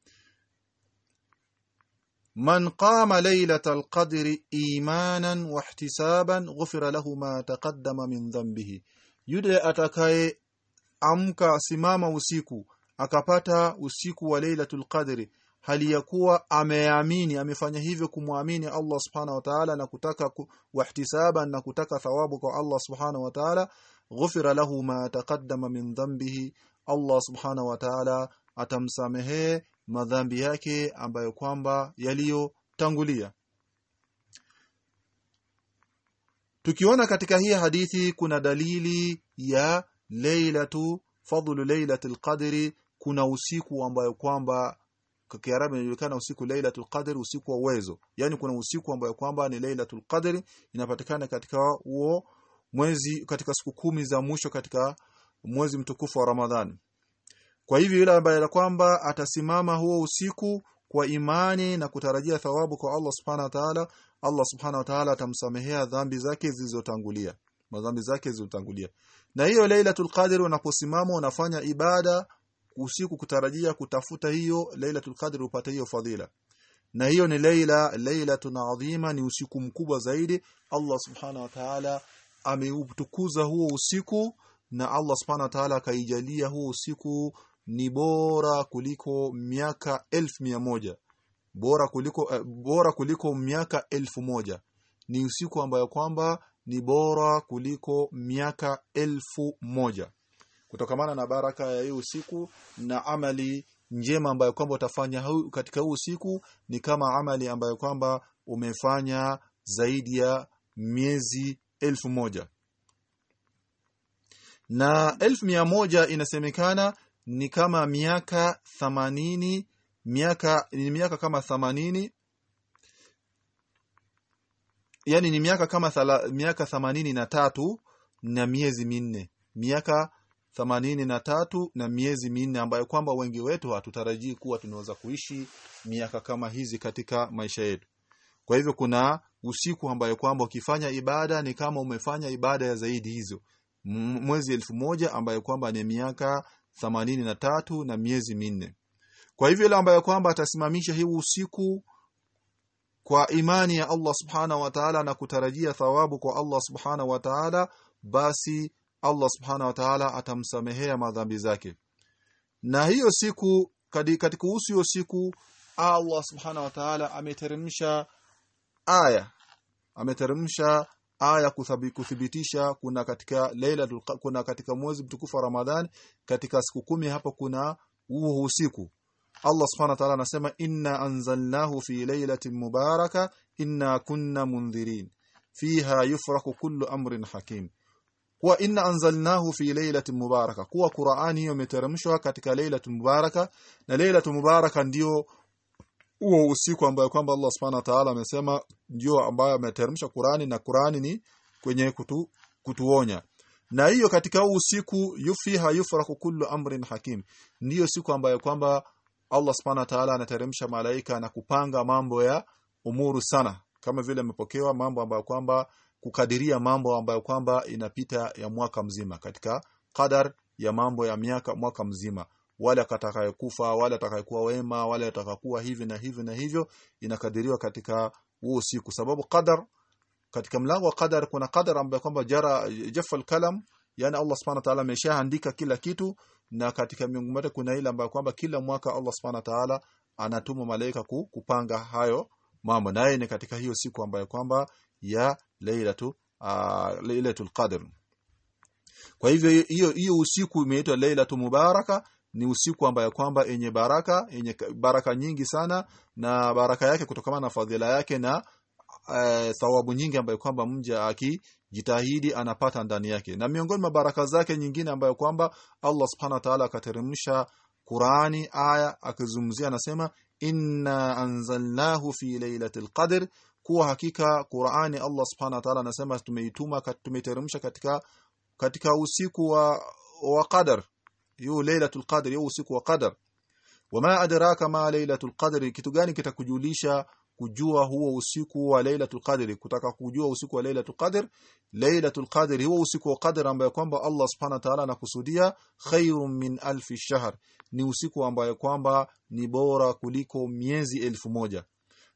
Speaker 1: man qama laylatal qadri imanan wa ihtisaban ghufira lahu ma taqaddama min dhanbihi. Yule atakaye amka simama usiku akapata usiku wa Lailatul Qadri hali ya kuwa ameamini amefanya hivyo kumwamini Allah Subhanahu wa Ta'ala na kutaka ku, wahtisaban na kutaka thawabu kwa Allah Subhanahu wa Ta'ala ghufira lahu ma taqaddama min dhanbihi Allah Subhanahu wa Ta'ala atamsamehe madhambi yake ambayo kwamba yaliyotangulia. Tukiona katika hii hadithi kuna dalili ya lailatu fadlu lailatul qadri kuna usiku ambayo kwamba Kiarabu inajulikana usiku lailatul qadr usiku wa uwezo. Yani kuna usiku ambayo kwamba ni lailatul qadr inapatikana katika huo mwezi katika siku kumi za mwisho katika mwezi mtukufu wa Ramadhani. Kwa hivyo yule ambaye kwamba atasimama huo usiku kwa imani na kutarajia thawabu kwa Allah subhanahu wa ta'ala Allah subhanahu wa ta'ala atamsamehea dhambi zake zilizotangulia madhambi zake zilizotangulia. Na hiyo Lailatul Qadr unaposimama unafanya ibada usiku kutarajia kutafuta hiyo Lailatul Qadr upate hiyo fadhila. Na hiyo ni Laila Lailatun adhima ni usiku mkubwa zaidi. Allah subhanahu wa ta'ala ameutukuza huo usiku na Allah subhana wa ta'ala akaijalia huo usiku ni bora kuliko miaka elfu mia moja. Bora kuliko eh, bora kuliko miaka elfu moja. Ni usiku ambayo kwamba ni bora kuliko miaka elfu moja kutokamana na baraka ya hii usiku na amali njema ambayo kwamba utafanya katika huu usiku ni kama amali ambayo kwamba umefanya zaidi ya miezi elfu moja. Na elfu mia moja inasemekana ni kama miaka thamanini miaka ni miaka kama thamanini yani ni miaka kama thala, miaka thamanini na tatu na miezi minne. Miaka thamanini na tatu na miezi minne ambayo kwamba wengi wetu hatutarajii kuwa tunaweza kuishi miaka kama hizi katika maisha yetu. Kwa hivyo kuna usiku ambayo kwamba ukifanya ibada ni kama umefanya ibada ya zaidi hizo. Mwezi elfu moja ambayo kwamba ni miaka thamanini na tatu na miezi minne. Kwa hivyo ile ambayo kwamba atasimamisha hii usiku kwa imani ya Allah subhanahu wa ta'ala na kutarajia thawabu kwa Allah subhana wa ta'ala basi Allah subhanahu wa ta'ala atamsamehea madhambi zake. Na hiyo siku katika kuhusu hiyo siku Allah subhanahu wa ta'ala ameteremsha aya. Ameteremsha aya kuthibitisha kuna katika leila kuna katika mwezi mtukufu wa Ramadhani katika siku kumi hapo kuna huo usiku Allah subhanahu wa ta'ala anasema inna anzalnahu fi laylatin mubaraka inna kunna mundhirin fiha yufraku kullu amrin hakim kuwa inna anzalnahu fi lailatin mubaraka. Kuwa Qur'ani hiyo imeteremshwa katika lailatul mubaraka na lailatul mubaraka ndio huo usiku ambayo kwamba Allah subhanahu wa ta'ala amesema ndio ambayo ameteremsha Qur'ani na Qur'ani ni kwenye kutu, kutuonya. Na hiyo katika huu usiku yufiha yufraku kullu amrin hakim. Ndiyo siku ambayo kwamba Allah subhanahu wa ta'ala anateremsha malaika na kupanga mambo ya umuru sana. Kama vile amepokewa mambo ambayo kwamba kukadiria mambo ambayo kwamba inapita ya mwaka mzima. Katika qadar ya mambo ya miaka mwaka mzima. Wale atakayekufa wale atakayekuwa wema wale atakakuwa hivi na hivi na hivyo inakadiriwa katika huo siku. Sababu qadar katika mlango wa qadar kuna qadar ambayo kwamba jara jafa kalam yani Allah subhanahu wa ta'ala ameshaandika kila kitu na katika miongoni mote kuna ile ambayo kwamba kila mwaka Allah subhanahu wa ta'ala anatuma malaika kupanga hayo mambo. Naye ni katika hiyo siku ambayo kwamba ya lailatu uh, lailatul qadr. Kwa hivyo hiyo hiyo usiku imeitwa lailatu mubaraka ni usiku ambayo kwamba yenye baraka yenye baraka nyingi sana na baraka yake kutokana na fadhila yake na thawabu thawabu nyingi ambayo kwamba mja akijitahidi anapata ndani yake. Na miongoni mwa baraka zake nyingine ambayo kwamba Allah subhanahu wa ta'ala akateremsha Qur'ani aya akizungumzia anasema inna anzalnahu fi lailatul qadr kuwa hakika Qur'ani Allah subhanahu wa ta'ala anasema tumeituma tumeteremsha katika katika usiku wa wa qadar. Yu lailatul qadr yu usiku wa qadar. Wama adraka ma lailatul qadr kitu gani kitakujulisha kujua huo usiku wa lailatul qadr? Kutaka kujua usiku wa lailatul qadr? Lailatul qadr huo usiku wa qadr ambayo kwamba Allah subhanahu wa ta'ala anakusudia khairun min alfi shahr. Ni usiku ambayo kwamba ni bora kuliko miezi elfu moja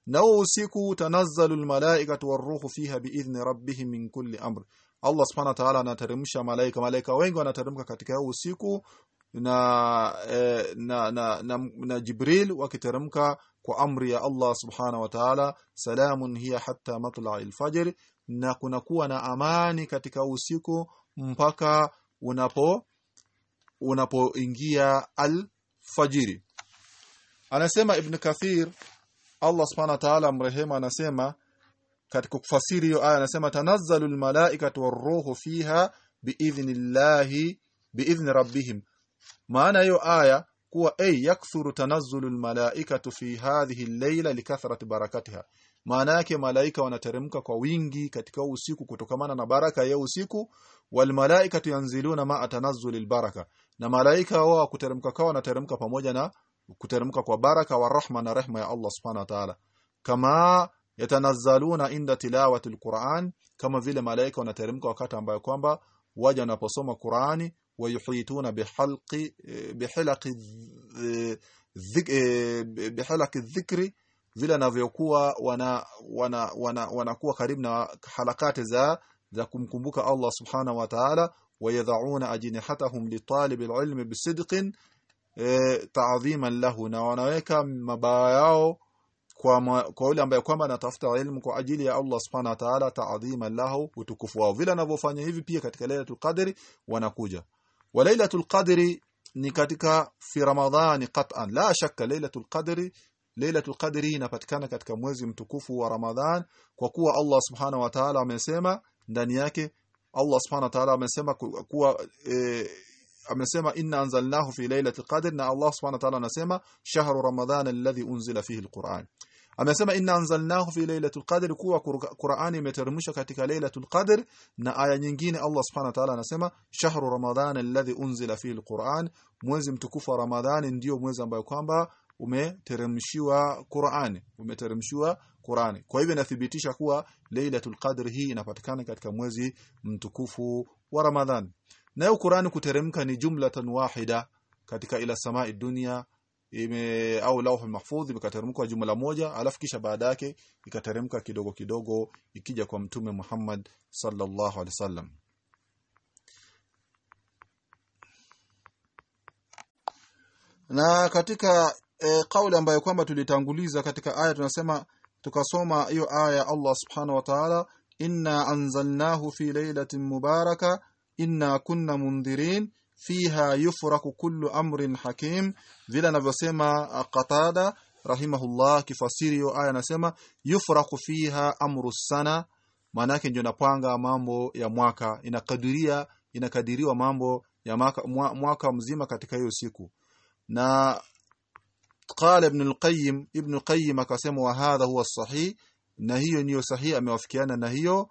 Speaker 1: na usiku tanazzalu almalaikatu waruhu fiha biidhni rabbihim min kulli amr. Allah subhanahu wa ta'ala anateremsha malaika. Malaika wengi wanateremka katika huo usiku na, eh, na, na, na na Jibril wakiteremka kwa amri ya Allah subhanahu wa ta'ala salamun hiya hatta matla'il fajr na kunakuwa na amani katika usiku mpaka unapo unapoingia al-fajiri anasema ibn kathir Allah subhanahu wa ta'ala mrehema anasema katika kufasiri hiyo aya anasema tanazzalul malaikatu waruhu fiha biidhnillahi biidhni rabbihim. Maana hiyo aya kuwa ay yakthuru tanazzulul malaikatu fi hadhihi al-layla likathrati barakatiha. Maana yake malaika wanateremka kwa wingi katika usiku kutokamana na baraka ya usiku wal malaikatu yanziluna ma atanazzulil baraka. Na malaika wao kuteremka kwa wanateremka pamoja na kuteremka kwa baraka wa rahma na rehma ya Allah subhanahu wa ta'ala. Kama yatanazzaluna inda tilawati alquran kama vile malaika wanateremka wakati ambayo kwamba waja wanaposoma Qurani wayuhituna bihalqi bihilaqi bihilaqi dhikri vile anavyokuwa wana wana wanakuwa wana karibu na harakati za za kumkumbuka Allah subhanahu wa ta'ala wayadhauna ajnihatahum litalib alilmi bisidqin e, lahu na wanaweka mabaya yao kwa ma, kwa yule ambaye kwamba anatafuta elimu kwa ajili ya Allah subhanahu wa ta'ala ta'dhiman lahu utukufu wao. Vile anavyofanya hivi pia katika lailatul qadri wanakuja. Wa lailatul qadri ni katika fi ramadhani qat'an. La shakka lailatul qadri lailatul qadri inapatikana katika mwezi mtukufu wa ramadhan kwa kuwa Allah subhanahu wa ta'ala amesema ndani yake Allah subhanahu wa ta'ala amesema kuwa e, amesema inna anzalnahu fi lailatul qadr na Allah subhanahu wa ta'ala anasema shahru ramadhan alladhi unzila fihi alquran. Amesema inna anzalnahu fi lailatul qadr kuwa Qur'ani imeteremshwa katika lailatul qadr na aya nyingine Allah subhanahu wa ta'ala anasema shahru ramadhan alladhi unzila fihi alquran mwezi mtukufu ramadhani ndio mwezi ambao kwamba umeteremshiwa Qur'ani umeteremshiwa Qur'ani kwa hivyo inathibitisha kuwa lailatul qadr hii inapatikana katika mwezi mtukufu wa ramadhani nayo Qur'ani kuteremka ni jumlatan wahida katika ila samai dunia ime au lauh mahfudh ikateremka jumla moja alafu kisha baada yake ikateremka kidogo kidogo ikija kwa mtume Muhammad sallallahu alaihi wasallam. Na katika e, kauli ambayo kwamba tulitanguliza katika aya tunasema tukasoma hiyo aya Allah subhanahu wa ta'ala inna anzalnahu fi lailatin mubaraka inna kunna mundhirin fiha yufraku kullu amrin hakim vile anavyosema Qatada rahimahullah kifasiri hiyo aya anasema yufraku fiha amru sana maana yake ndio napanga mambo ya mwaka inakadiria inakadiriwa mambo ya mwaka, mwaka mzima katika hiyo siku na قال ابن القيم ابن القيم akasema wa hadha huwa sahih na hiyo niyo sahihi amewafikiana na hiyo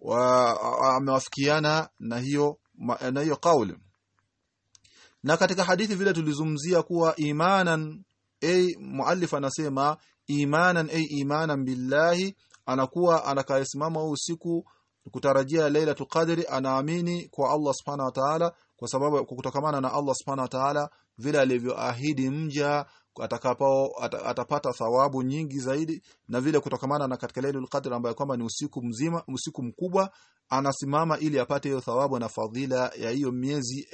Speaker 1: wa amewafikiana na hiyo na hiyo kauli. Na katika hadithi vile tulizumzia kuwa imanan ay muallif anasema imanan ay imanan billahi anakuwa anakaesimama usiku kutarajia lailatul qadri anaamini kwa Allah subhanahu wa ta'ala kwa sababu kutokamana na Allah subhanahu wa ta'ala vile alivyoahidi mja atakapo atapata thawabu nyingi zaidi na vile kutokamana na katika Lailul Qadr ambayo kwamba ni usiku mzima usiku mkubwa anasimama ili apate hiyo thawabu na fadhila ya hiyo miezi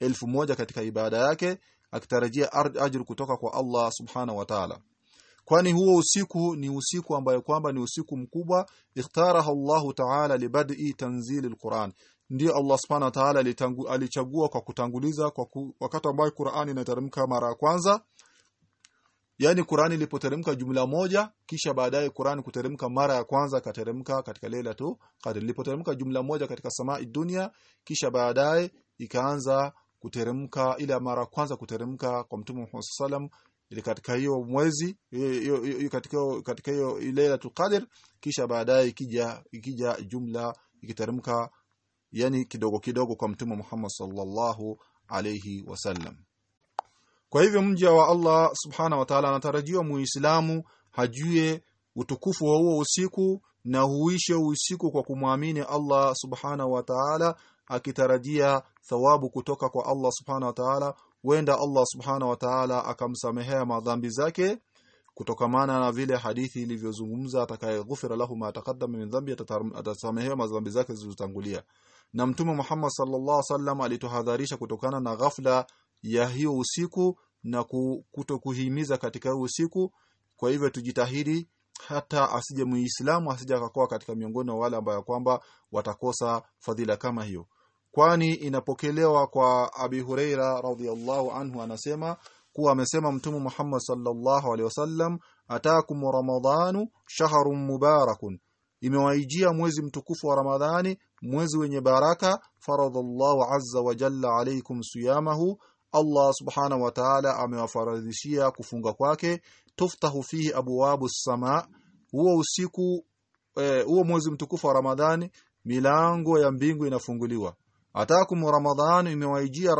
Speaker 1: elfu moja katika ibada yake akitarajia ajr kutoka kwa Allah subhana wa ta'ala. Kwani huo usiku ni usiku ambayo kwamba ni usiku mkubwa ikhtaraha Allahu ta'ala libad'i tanzil alquran ndio Allah subhanahu wa ta'ala alichagua kwa kutanguliza kwa ku, wakati ambao Qur'ani inateremka mara ya kwanza yani Qur'ani ilipoteremka jumla moja kisha baadaye Qur'ani kuteremka mara ya kwanza kateremka katika leila tu kadri ilipoteremka jumla moja katika samai dunia kisha baadaye ikaanza kuteremka ila mara kwanza kuteremka kwa Mtume Muhammad sallam ili katika hiyo mwezi hiyo katika katika hiyo Lailatul Qadr kisha baadaye ikija ikija jumla ikiteremka yani kidogo kidogo kwa Mtume Muhammad sallallahu alayhi wasallam kwa hivyo mja wa Allah subhana wa ta'ala anatarajiwa muislamu hajue utukufu wa huo usiku na huishe usiku kwa kumwamini Allah subhana wa ta'ala akitarajia thawabu kutoka kwa Allah subhana wa ta'ala wenda Allah subhana wa ta'ala akamsamehea madhambi zake kutokamana na vile hadithi ilivyozungumza atakayeghufira lahu ma taqaddama min dhambi atasamehewa madhambi zake zilizotangulia. Na mtume Muhammad sallallahu alaihi wasallam alituhadharisha kutokana na ghafla ya hiyo usiku na kutokuhimiza katika huu usiku. Kwa hivyo tujitahidi hata asije muislamu asije akakoa katika miongoni wa wale ambao kwamba watakosa fadhila kama hiyo. Kwani inapokelewa kwa Abi Huraira radhiallahu anhu anasema kuwa amesema mtume Muhammad sallallahu alaihi wasallam atakum ramadhanu shahrun mubarakun. Imewaijia mwezi mtukufu wa Ramadhani mwezi wenye baraka faradallahu azza wa jalla alaykum siyamahu Allah subhanahu wa ta'ala amewafaradhishia kufunga kwake. Tuftahu fihi abwabu sama huo usiku huo e, mwezi mtukufu wa Ramadhani milango ya mbingu inafunguliwa. Atakum ramadhan imewaijia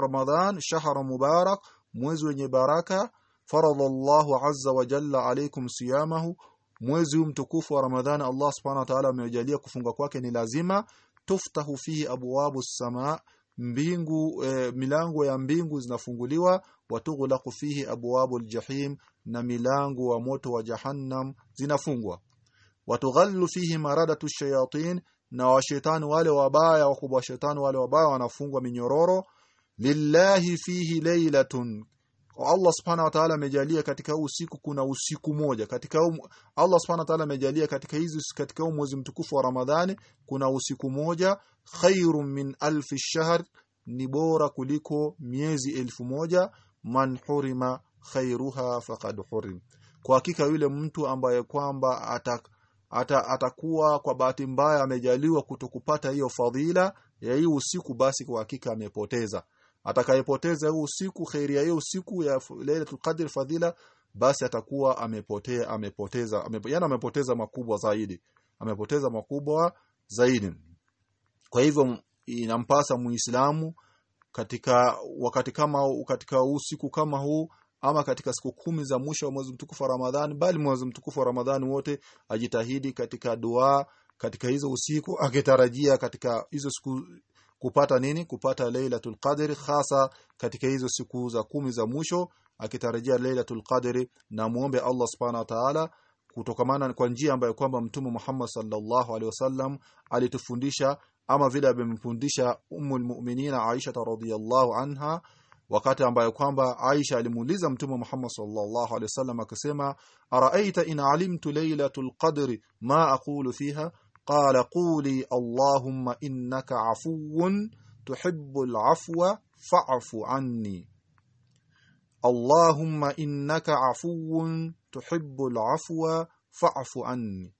Speaker 1: ramadhan shahra mubarak mwezi wenye baraka. Faradallahu azza wa jalla alaykum siyamahu mwezi mtukufu wa ramadhani Allah subhanahu wa ta'ala amewajalia kufunga kwake ni lazima. Tuftahu fihi abwabu sama mbingu e, milango ya mbingu zinafunguliwa watughlaqu fihi abwabul jahim na milango wa moto wa jahannam zinafungwa. Watughallu fihi maradatu shayatin na washetani wale wabaya wakubwa shetani wale wabaya wanafungwa minyororo. Lillahi fihi laylatun. Allah subhanahu wa ta'ala amejalia katika usiku kuna usiku moja katika um, Allah subhanahu wa ta'ala amejalia katika hizi katika mwezi mtukufu wa Ramadhani kuna usiku moja khairun min alfi shahr ni bora kuliko miezi elfu moja man hurima khairuha faqad hurim. Kwa hakika yule mtu ambaye kwamba ata, ata, atakuwa kwa bahati mbaya amejaliwa kutokupata hiyo fadhila ya hii usiku basi kwa hakika amepoteza. Atakayepoteza huu usiku khairi ya hiyo usiku ya Lailatul Qadr fadhila basi atakuwa amepotea amepoteza amep, amepoteza makubwa zaidi amepoteza makubwa zaidi kwa hivyo inampasa muislamu katika wakati kama katika usiku kama huu ama katika siku kumi za mwisho wa mwezi mtukufu wa Ramadhani bali mwezi mtukufu wa Ramadhani wote ajitahidi katika dua katika hizo usiku akitarajia katika hizo siku kupata nini? Kupata Lailatul Qadr hasa katika hizo siku za kumi za mwisho akitarajia Lailatul Qadr na muombe Allah Subhanahu wa Ta'ala kutokamana kwa njia ambayo kwamba Mtume Muhammad sallallahu alaihi wasallam alitufundisha ama vile amemfundisha Ummul Mu'minin Aisha radhiyallahu anha wakati ambayo kwamba Aisha alimuuliza Mtume Muhammad sallallahu alaihi wasallam akasema araaita in alimtu Lailatul Qadr ma aqulu fiha قال قولي اللهم إنك عفو تحب العفو فاعف عني اللهم إنك عفو تحب العفو فاعف عني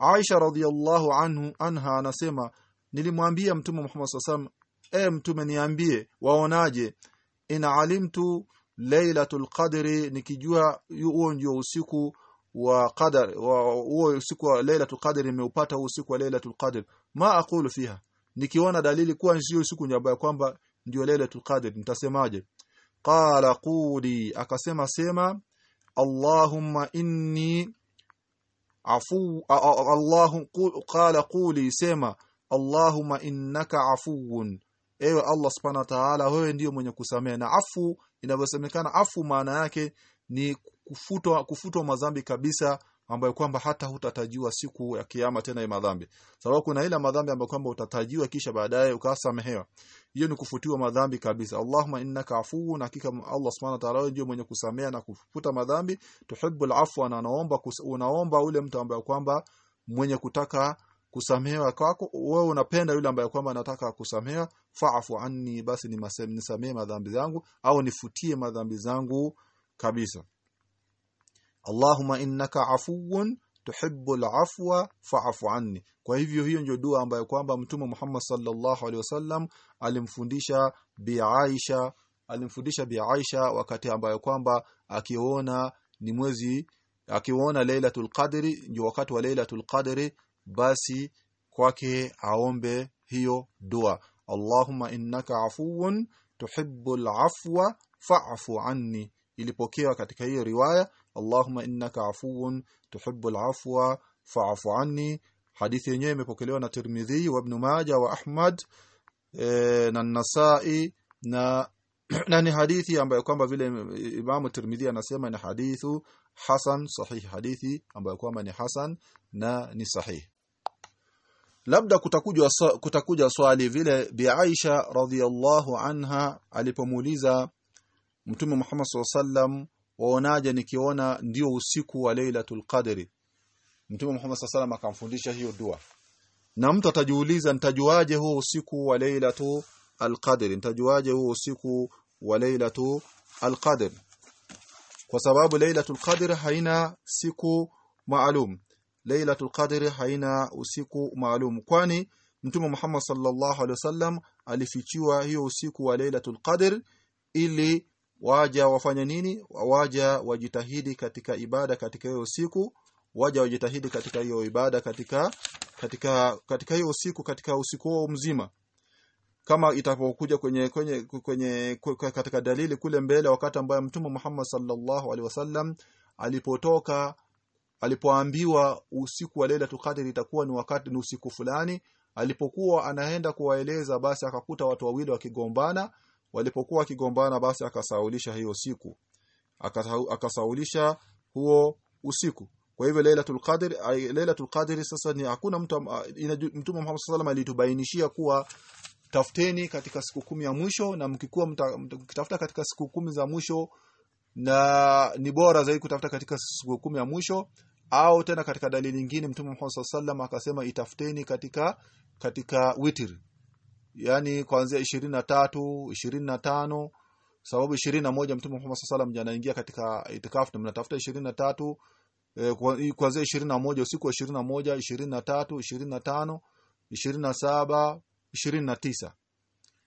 Speaker 1: Aisha radhiallahu anhu anha anasema nilimwambia mtume Muhammad sallallahu e mtume niambie waonaje? Ina alimtu lailatul qadri nikijua huo ndio usiku wa qadar huo usiku wa lailatul qadri nimeupata usiku wa lailatul qadri. Ma aqulu fiha? Nikiona dalili kuwa sio usiku ambayo kwamba ndio lailatul qadr nitasemaje? Qala quli akasema sema allahumma inni afu allahu qala quli sema allahumma innaka afuun ewe allah subhana wa ta'ala wewe ndiyo mwenye kusamehe. Na afu inavyosemekana afu maana yake ni kufutwa kufutwa madhambi kabisa ambayo kwamba hata hutatajiwa siku ya kiyama tena ya madhambi. Sababu kuna ile madhambi ambayo kwamba utatajiwa kisha baadaye ukasamehewa. Hiyo ni kufutiwa madhambi kabisa. Allahumma innaka afuwun hakika Allah subhanahu wa ta'ala ndiye mwenye kusamea na kufuta madhambi. Tuhibbul afwa na naomba unaomba ule mtu ambaye kwamba mwenye kutaka kusamehewa kwako wewe unapenda yule ambaye kwamba anataka kusamehewa faafu anni basi nisamehe madhambi zangu au nifutie madhambi zangu kabisa. Allahumma innaka afuwun tuhibbul afwa fa'fu anni. Kwa hivyo hiyo ndio dua ambayo kwamba mtume Muhammad sallallahu alaihi wasallam alimfundisha bi Aisha alimfundisha bi Aisha wakati ambayo kwamba akiona ni mwezi akiona Lailatul Qadri ndio wakati wa Lailatul Qadri basi kwake aombe hiyo dua. Allahumma innaka afuwun tuhibbul afwa fa'fu anni. Ilipokewa katika hiyo riwaya Allahumma innaka afuwun tuhibbul afwa fa'fu anni. Hadithi yenyewe imepokelewa na Tirmidhi wa Ibn Majah wa Ahmad e, na Nasai na na ni hadithi ambayo kwamba vile Imam Tirmidhi anasema ni hadithu hasan sahih hadithi ambayo kwamba ni hasan na ni sahih labda kutakuja kutakuja swali vile bi Aisha radhiyallahu anha alipomuuliza Mtume Muhammad sallam waonaje nikiona ndio usiku wa Lailatul Qadri Mtume Muhammad sallam akamfundisha hiyo dua. Na mtu atajiuliza nitajuaje huo usiku wa Lailatul Qadr? Nitajuaje huo usiku wa Lailatul Qadr? Kwa sababu Lailatul Qadr haina siku maalum Lailatul Qadr haina usiku maalum. Kwani Mtume Muhammad sallallahu alaihi wasallam alifichiwa hiyo usiku wa Lailatul Qadr ili waja wafanya nini? Waja wajitahidi katika ibada katika hiyo usiku. Waja wajitahidi katika hiyo ibada katika katika katika hiyo usiku katika usiku huo mzima. Kama itapokuja kwenye kwenye kwenye katika dalili kule mbele wakati ambaye mtume Muhammad sallallahu alaihi wasallam alipotoka alipoambiwa usiku wa Lailatul Qadr itakuwa ni wakati ni usiku fulani alipokuwa anaenda kuwaeleza basi akakuta watu wawili wakigombana. Walipokuwa wakigombana basi akasaulisha hiyo siku. Akasaulisha huo usiku. Kwa hivyo lailatul qadr lailatul qadr sasa ni hakuna mtu mtume Muhammad sallallahu alitubainishia kuwa tafuteni katika siku kumi ya mwisho na mkikuwa mta- mta- mkitafuta katika siku kumi za mwisho na ni bora zaidi kutafuta katika siku kumi ya mwisho au tena katika dalili nyingine mtume Muhammad sallallahu wasallam akasema itafuteni katika katika witr yani kuanzia 23 25 sababu 21 mtume Muhammad sallallahu wasallam anaingia katika itikafu na mnatafuta 23 eh, kuanzia 21 usiku wa 21 23 25 27 29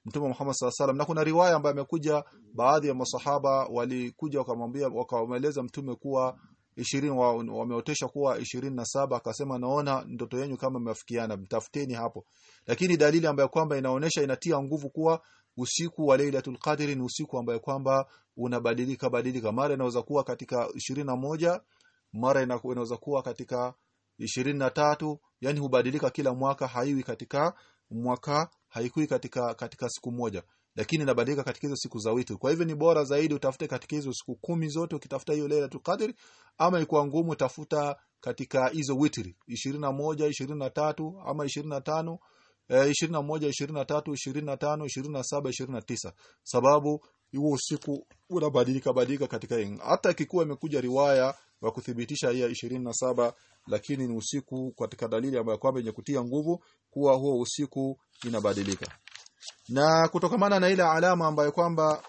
Speaker 1: Mtume Muhammad sallallahu alaihi wasallam na kuna riwaya ambayo imekuja baadhi ya masahaba walikuja wakamwambia wakameleza mtume kuwa 20 wa, wameotesha kuwa 27 akasema naona ndoto yenu kama mmeafikiana mtafuteni hapo. Lakini dalili ambayo kwamba inaonesha inatia nguvu kuwa usiku wa Lailatul Qadri ni usiku ambayo kwamba unabadilika badilika. Mara inaweza kuwa katika 21 mara inaweza kuwa katika 23 yani hubadilika kila mwaka haiwi katika mwaka haikui katika katika siku moja lakini inabadilika katika hizo siku za witri. Kwa hivyo ni bora zaidi utafute katika hizo siku kumi zote ukitafuta hiyo Lailatul Qadr ama ikuwa ngumu tafuta katika hizo witri. 21 23 ama 25 eh, 21 23 25 27 29 sababu huo usiku unabadilika badilika katika inga. hata ikikuwa imekuja riwaya wa kuthibitisha ya 27 lakini ni usiku katika dalili ambayo kwamba yenye kutia nguvu kuwa huo usiku inabadilika na kutokamana na ile alama ambayo kwamba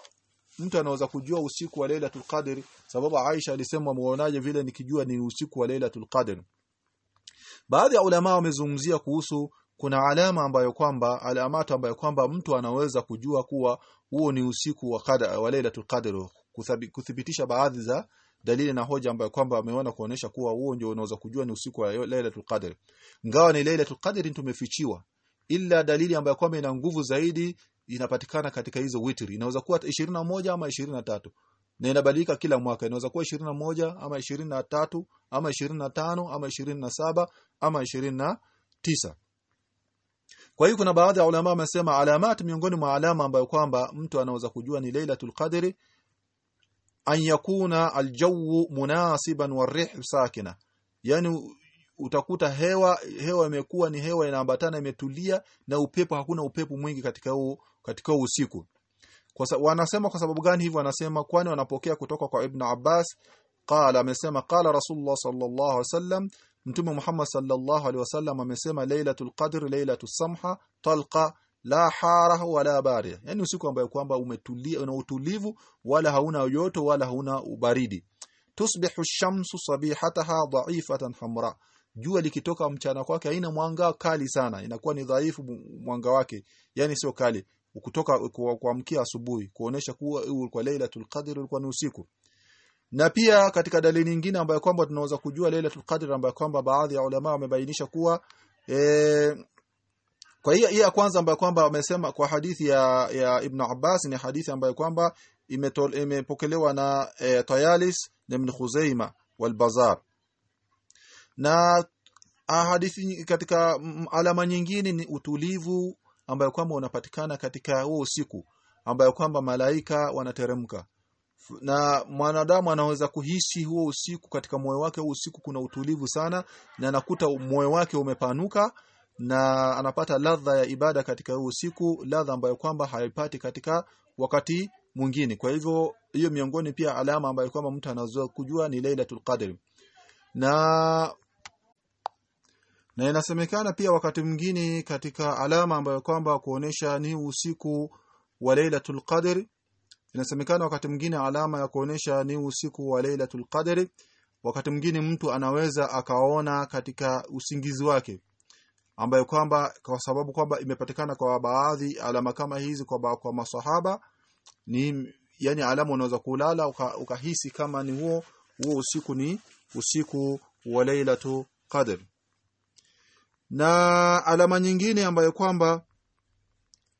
Speaker 1: mtu anaweza kujua usiku wa Lailatul Qadr sababu Aisha alisema muonaje vile nikijua ni usiku wa Lailatul Qadr? Baadhi ya ulama wamezungumzia kuhusu kuna alama ambayo kwamba alamatu ambayo kwamba mtu anaweza kujua kuwa huo ni usiku wa qadar wa Lailatul Qadr. Kuthibitisha baadhi za dalili na hoja ambayo kwamba ameona kuonesha kuwa huo ndio unaweza kujua ni usiku wa Lailatul Qadr. Ngawa ni Lailatul Qadr tumefichiwa ila dalili ambayo kwamba ina nguvu zaidi inapatikana katika hizo witri. Inaweza kuwa 21 ama 23 na inabadilika kila mwaka. Inaweza kuwa 21 ama 23 ama 25 ama 27 ama 29 kwa hiyo kuna baadhi ya ulama wamesema alamat miongoni mwa alama ambayo kwamba mtu anaweza kujua ni Lailatul Qadri an yakuna aljawu munasiban warih sakina. Yani utakuta hewa hewa imekuwa ni hewa inaambatana imetulia na upepo hakuna upepo mwingi katika huo katika huo usiku. Kwa wanasema kwa sababu gani hivyo? Wanasema kwani wanapokea kutoka kwa Ibn Abbas qala amesema qala Rasulullah sallallahu alaihi wasallam Mtume Muhammad sallallahu alaihi wasallam amesema Lailatul Qadr Lailatus Samha talqa la hara wala baria yani usiku ambayo kwamba umetulia una utulivu wala hauna joto wala hauna ubaridi. Tusbihu shamsu sabihataha dha'ifatan hamra jua likitoka mchana kwake haina mwanga kali sana. Inakuwa ni dhaifu mwanga wake. Yani sio kali. Kutoka kuamkia asubuhi kuonesha kuwa kwa Lailatul Qadr ilikuwa ni usiku. Na pia katika dalili nyingine ambayo kwamba tunaweza kujua Lailatul Qadr ambayo kwamba baadhi ya ulama wamebainisha kuwa e, kwa hiyo ya kwanza ambayo kwamba wamesema kwa hadithi ya, ya Ibn Abbas ni hadithi ambayo kwamba imepokelewa na e, Tayalis na Ibn Khuzaima wal Bazar na hadithi katika alama nyingine ni utulivu ambayo kwamba unapatikana katika huo usiku ambayo kwamba malaika wanateremka. Na mwanadamu anaweza kuhisi huo usiku katika moyo wake huo usiku kuna utulivu sana na anakuta moyo wake umepanuka na anapata ladha ya ibada katika huo usiku ladha ambayo kwamba haipati katika wakati mwingine. Kwa hivyo hiyo miongoni pia alama ambayo kwamba mtu anazoea kujua ni Lailatul Qadr. Na na inasemekana pia wakati mwingine katika alama ambayo kwamba kuonesha ni usiku wa Lailatul Qadr inasemekana wakati mwingine alama ya kuonesha ni usiku wa Lailatul Qadr wakati mwingine mtu anaweza akaona katika usingizi wake ambayo kwamba kwa sababu kwamba imepatikana kwa baadhi alama kama hizi kwa, kwa masahaba ni yani alama unaweza kulala ukahisi uka kama ni huo huo usiku ni usiku wa Lailatul Qadr na alama nyingine ambayo kwamba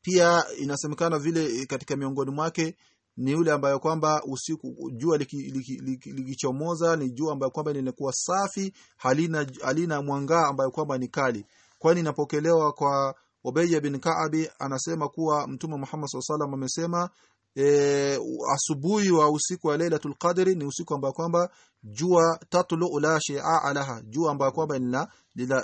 Speaker 1: pia inasemekana vile katika miongoni mwake ni yule ambayo kwamba usiku jua likichomoza liki, liki, liki ni jua ambayo kwamba linakuwa safi halina halina mwanga ambayo kwamba ni kali. Kwani inapokelewa kwa Ubayy bin Ka'abi anasema kuwa Mtume Muhammad SAW amesema e, asubuhi wa usiku wa Lailatul Qadri ni usiku ambao kwamba jua tatlu la shi'a laha jua ambao kwamba lina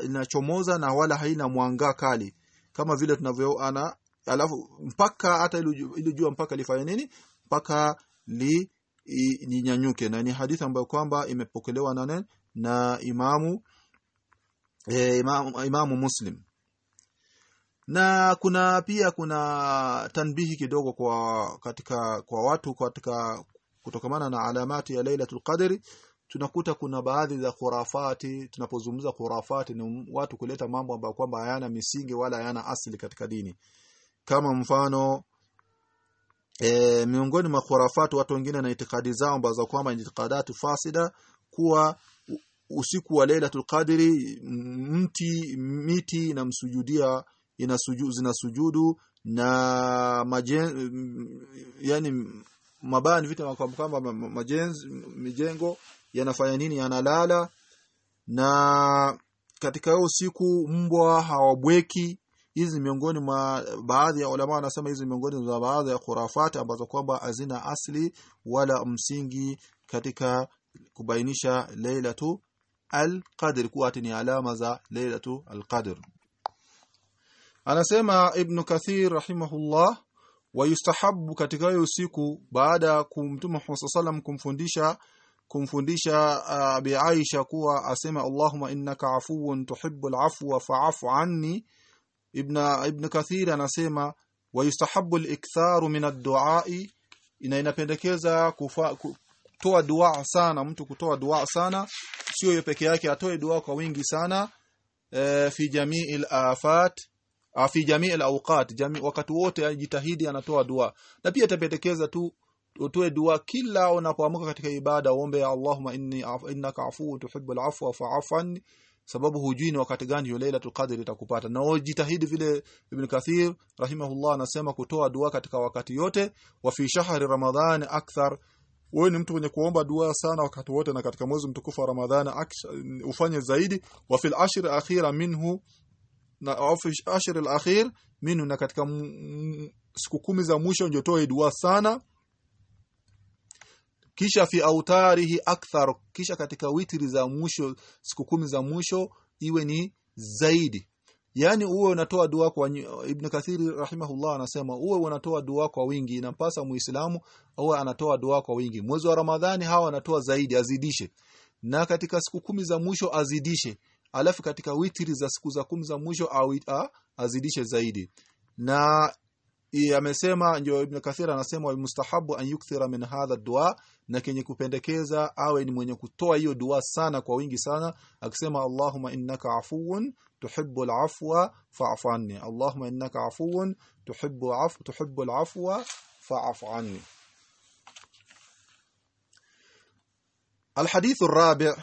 Speaker 1: linachomoza na wala haina mwanga kali. Kama vile tunavyoona alafu mpaka hata ile jua mpaka lifanye nini? Mpaka li linyanyuke. Na ni hadithi ambayo kwamba imepokelewa na na imamu e, imamu, imamu Muslim na kuna pia kuna tanbihi kidogo kwa katika kwa watu katika kutokamana na alamati ya Lailatul Qadri tunakuta kuna baadhi za khurafati tunapozungumza khurafati ni watu kuleta mambo ambayo kwamba hayana misingi wala hayana asili katika dini. Kama mfano e, miongoni mwa khurafati watu wengine na itikadi zao ambazo kwamba ni itikadatu fasida kuwa usiku wa Lailatul Qadri mti miti inamsujudia inasuju, zinasujudu na majen, yani mabani vitu kwamba majenzi mijengo yanafanya nini yanalala na katika hiyo siku mbwa hawabweki. Hizi miongoni mwa baadhi ya ulama wanasema hizi miongoni mwa baadhi ya khurafati ambazo kwamba hazina asli wala msingi katika kubainisha lailatu alqadr kuwa ni alama za lailatu al-qadr anasema ibn kathir rahimahullah wayustahabu katika hiyo usiku baada ya kumtuma Muhammad kumfundisha kumfundisha uh, Aisha kuwa asema Allahumma innaka afuwun tuhibbul afwa fa'fu anni. Ibn ibn kathir anasema wayustahabu al-iktharu min ad-du'a ina inapendekeza kutoa dua sana mtu kutoa dua sana. Sio yeye peke yake atoe dua kwa wingi sana e, fi jami'il afat fi jamii al-awqat jamii wakati wote ajitahidi anatoa dua. Na pia tapendekeza tu utoe dua kila unapoamka katika ibada uombe ya Allahumma inni innaka afuwun tuhibbul afwa fa'afani sababu hujui ni wakati gani hiyo Lailatul Qadr itakupata. Na ujitahidi vile Ibn Kathir rahimahullah anasema kutoa dua katika wakati yote. Wa fi shahri Ramadhan akthar wewe ni mtu mwenye kuomba dua sana wakati wote na katika mwezi mtukufu wa Ramadhani ufanye zaidi. Wa fil ashr akhira minhu na ashir al-akhir minu na katika siku kumi za mwisho ndio toe dua sana. Kisha fi autarihi akthar kisha katika witri za mwisho siku kumi za mwisho iwe ni zaidi. Yani uwe unatoa dua kwa Ibn Kathiri rahimahullah anasema uwe unatoa dua kwa wingi inampasa muislamu au anatoa dua kwa wingi. Mwezi wa Ramadhani hawa anatoa zaidi azidishe. Na katika siku kumi za mwisho azidishe alafu katika witri za siku za kumi za mwisho a, azidishe zaidi na amesema ndio Ibn Kathir anasema mustahabu an yukthira min hadha dua na kenye kupendekeza awe ni mwenye kutoa hiyo dua sana kwa wingi sana akisema Allahumma innaka afuwun tuhibbu al-afwa fa'fu anni Allahumma innaka afuwun tuhibbu af tuhibbu al-afwa fa'fu anni الحديث الرابع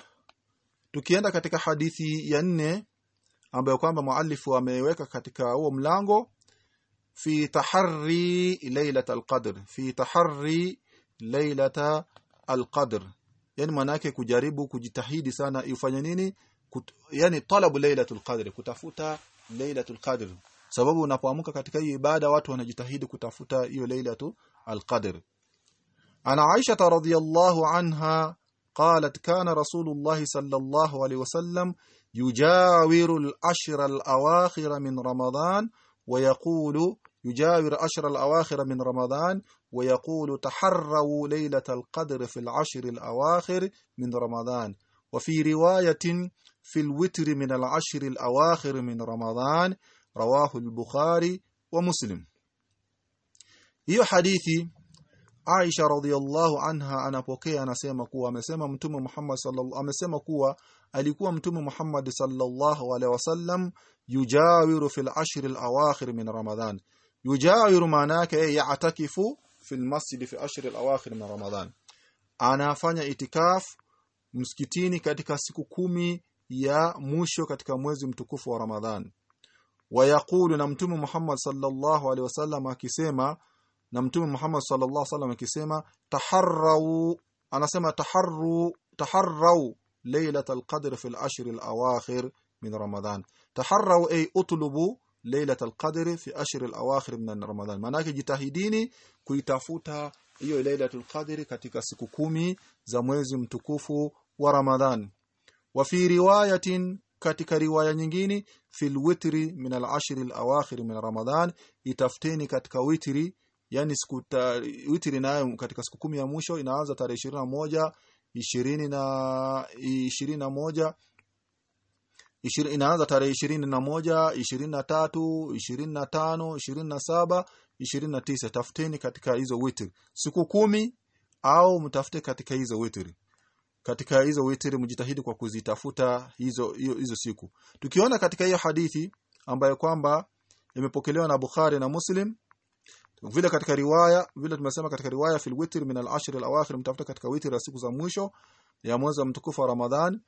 Speaker 1: tukienda katika hadithi ya nne ambayo kwamba muallifu ameweka katika huo mlango fi taharri lailat alqadr fi taharri lailata alqadr. Yani manake kujaribu kujitahidi sana ifanye nini? Kut, yani talabu lailatul qadr kutafuta lailatul qadr. Sababu unapoamka katika hiyo ibada watu wanajitahidi kutafuta hiyo lailatul qadr. Ana Aisha radhiyallahu anha قالت كان رسول الله صلى الله عليه وسلم يجاور الأشر الأواخر من رمضان ويقول يجاور أشر الأواخر من رمضان ويقول تحروا ليلة القدر في العشر الأواخر من رمضان. وفي رواية في الوتر من العشر الأواخر من رمضان. رواه البخاري ومسلم. hiyo hadithi Aisha radhiallahu anha anapokea anasema kuwa amesema mtume Muhammad sallallahu amesema kuwa alikuwa mtume Muhammad sallallahu alaihi wasallam yujawiru fil ashr al awakhir min Ramadhan yujawiru maana yake ya'takifu fil masjid fi ashr al awakhir min Ramadhan anafanya itikaf msikitini katika siku kumi ya mwisho katika mwezi mtukufu wa Ramadhan wayaqulu na mtume Muhammad sallallahu alaihi wasallam akisema na mtume Muhammad sallallahu alaihi wasallam akisema taharrau anasema taharru taharrau lailatul qadr fil ashr al awakhir min ramadan. Taharrau ay utlubu lailatul qadr fi ashr al-awakhir min Ramadhan manake jitahidini kuitafuta hiyo lailatul qadr katika siku kumi za mwezi mtukufu wa Ramadhan wa fi riwayatin katika riwaya nyingine fil witri min al-ashr al-awakhir min Ramadhan itafuteni katika witri yani siku witri nayo katika siku kumi ya mwisho inaanza tarehe 21 20 na 21 Ishir, inaanza tarehe ishirini na moja ishirini na tatu ishirini na tano ishirini na saba ishirini na tisa. Tafuteni katika hizo witri siku kumi au mtafute katika hizo witri katika hizo witri mjitahidi kwa kuzitafuta hizo hizo, hizo siku. Tukiona katika hiyo hadithi ambayo kwamba imepokelewa na Bukhari na Muslim vile katika riwaya vile tumesema katika riwaya fil witr min al-ashr al-awakhir mtafuta katika witr ya siku za mwisho ya mwezi wa mtukufu wa Ramadhan.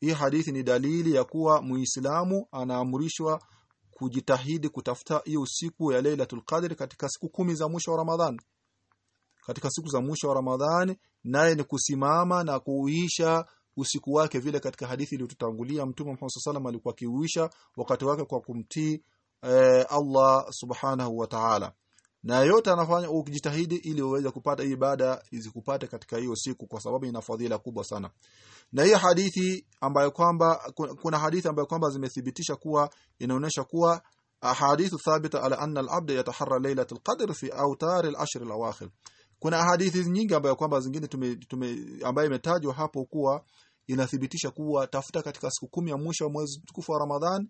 Speaker 1: Hii hadithi ni dalili ya kuwa muislamu anaamrishwa kujitahidi kutafuta hiyo siku ya Lailatul Qadr katika siku kumi za mwisho wa Ramadhan. Katika siku za mwisho wa Ramadhani naye ni kusimama na kuuisha usiku wake vile katika hadithi iliyotutangulia Mtume Muhammad sallallahu alikuwa akiuisha wakati wake kwa kumtii e, Allah subhanahu wa ta'ala na yote anafanya ukijitahidi ili uweze kupata hii ibada izikupate katika hiyo siku kwa sababu ina fadhila kubwa sana. Na hiyo hadithi ambayo kwamba kuna hadithi ambayo kwamba zimethibitisha kuwa inaonyesha kuwa ahadithu thabita ala anna al-abd yataharra laylatul qadr fi awtar al-ashr al-awakhir. Kuna hadithi nyingi ambayo kwamba zingine tume, tume ambayo imetajwa hapo kuwa inathibitisha kuwa tafuta katika siku kumi ya mwisho wa mwezi mtukufu wa Ramadhan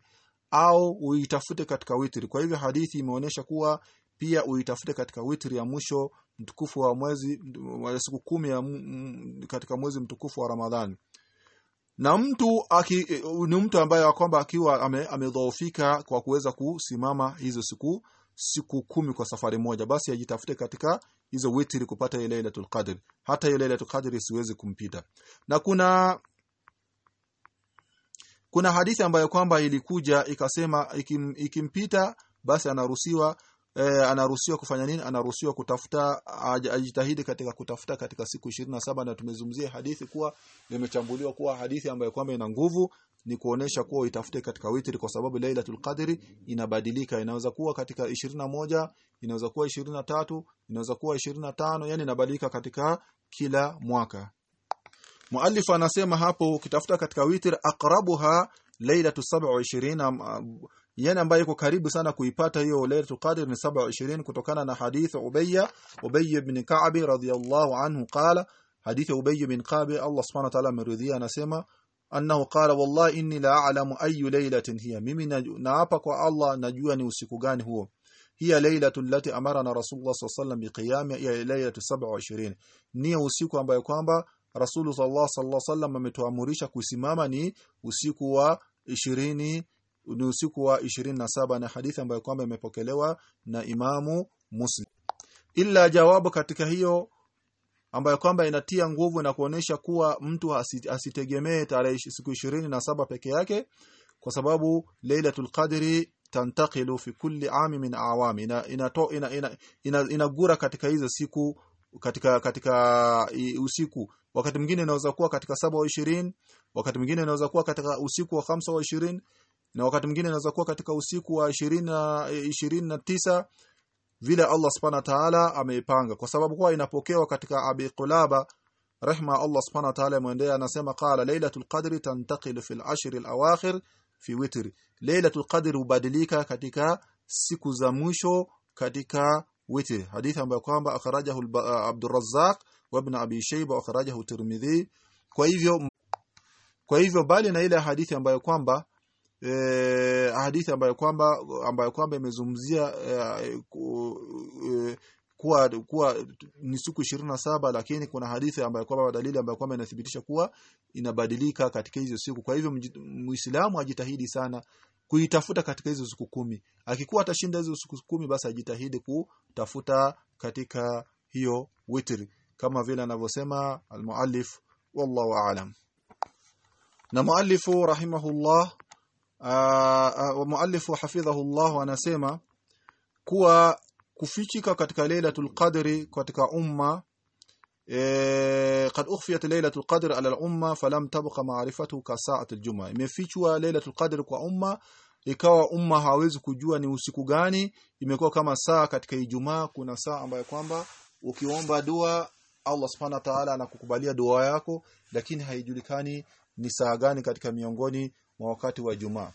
Speaker 1: au uitafute katika witri. Kwa hivyo hadithi imeonyesha kuwa pia uitafute katika witri ya mwisho mtukufu wa mwezi wa siku kumi ya katika mwezi mtukufu wa Ramadhani. Na mtu aki, ni mtu ambaye kwamba akiwa amedhoofika ame kwa kuweza kusimama hizo siku siku kumi kwa safari moja basi ajitafute katika hizo witri kupata ile Lailatul hata ile Lailatul Qadr siwezi kumpita. Na kuna kuna hadithi ambayo kwamba ilikuja ikasema ikim, ikimpita basi anaruhusiwa e, anaruhusiwa kufanya nini? Anaruhusiwa kutafuta ajitahidi katika kutafuta katika siku 27 na tumezungumzia hadithi kuwa imechambuliwa kuwa hadithi ambayo kwamba ina nguvu ni kuonesha kuwa itafute katika witri kwa sababu Lailatul Qadri inabadilika. Inaweza kuwa katika 21 inaweza kuwa 23 inaweza kuwa 25 yani inabadilika katika kila mwaka. Muallif anasema hapo ukitafuta katika witr aqrabuha lailatu 27 yani ambayo iko karibu sana kuipata hiyo lailatul qadr ni 27 kutokana na hadith Ubayya Ubayy ibn Ka'b radhiyallahu anhu qala hadith Ubayy ibn Ka'b Allah subhanahu wa ta'ala ameridhia anasema annahu qala wallahi inni la a'lamu ayu laylatin hiya. Mimi naapa kwa Allah najua ni usiku gani huo. Hiya lailatul lati amarana rasulullah sallallahu alayhi wasallam biqiyam ya lailatu 27 ni usiku ambayo kwamba Rasulullah sallallahu alayhi wasallam ametuamurisha kusimama ni usiku wa 20 ni usiku wa 27 na hadithi ambayo kwamba imepokelewa na Imamu Muslim. Ila jawabu katika hiyo ambayo kwamba inatia nguvu na kuonesha kuwa mtu asitegemee tarehe siku 27 peke yake kwa sababu Lailatul Qadri tantakilu fi kulli ami min awami ina inato, ina, ina, ina, inagura katika hizo siku katika katika usiku wakati mwingine inaweza kuwa katika saba wa ishirini wakati mwingine inaweza kuwa katika usiku wa hamsa wa ishirini na wakati mwingine inaweza kuwa katika usiku wa ishirini na ishirini na tisa vile Allah subhanahu wa ta'ala ameipanga. Kwa sababu kwa inapokewa katika Abi Qulaba rehma Allah subhanahu wa ta'ala muendea anasema qala lailatul qadri tantaqilu fil ashr al awakhir fi witr lailatul qadri hubadilika katika siku za mwisho katika witr hadithi ambayo kwamba akharajahu Abdurrazzaq wa ibn Abi Shayba akharajahu Tirmidhi. Kwa hivyo kwa hivyo bali na ile hadithi ambayo kwamba e, hadithi ambayo kwamba ambayo kwamba imezungumzia eh, ku, eh, kuwa kuwa ni siku 27 lakini kuna hadithi ambayo kwamba dalili ambayo kwamba inathibitisha kuwa inabadilika katika hizo siku. Kwa hivyo muislamu ajitahidi sana kuitafuta katika hizo siku kumi. Akikuwa atashinda hizo siku kumi basi ajitahidi kutafuta katika hiyo witri. Kama vile anavyosema almuallif wallahu aalam na muallifu rahimahullah Ah, ah, muallifu hafidhahullah anasema kuwa kufichika katika lailatul qadri katika umma e, kad ukhfiyat lailatul qadr ala al-umma falam tabqa ma'rifatu ka sa'atul juma. Imefichwa lailatul qadri kwa umma ikawa umma hawezi kujua ni usiku gani imekuwa kama saa katika ijumaa. Kuna saa ambayo kwamba ukiomba dua Allah subhanahu wa ta'ala anakukubalia dua yako lakini haijulikani ni saa gani katika miongoni mwa wakati wa Jumaa.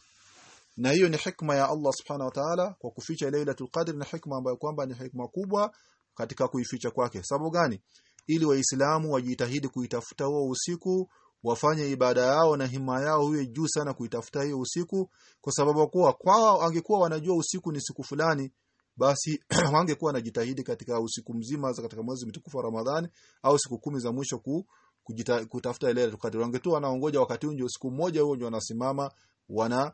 Speaker 1: Na hiyo ni hikma ya Allah subhanahu wa ta'ala kwa kuficha Lailatul Qadr na hikma ambayo kwamba ni hikma kubwa katika kuificha kwake. Sababu gani? Ili waislamu wajitahidi kuitafuta huo usiku wafanye ibada yao na hima yao huwe juu sana kuitafuta hiyo usiku kwa sababu kuwa kwao angekuwa wanajua usiku ni siku fulani basi wangekuwa wanajitahidi katika usiku mzima katika mwezi mtukufu wa Ramadhani au siku kumi za mwisho ku, kujita, kutafuta ile wakati wangetoa wanaongoja wakati unje usiku mmoja huo wanasimama wana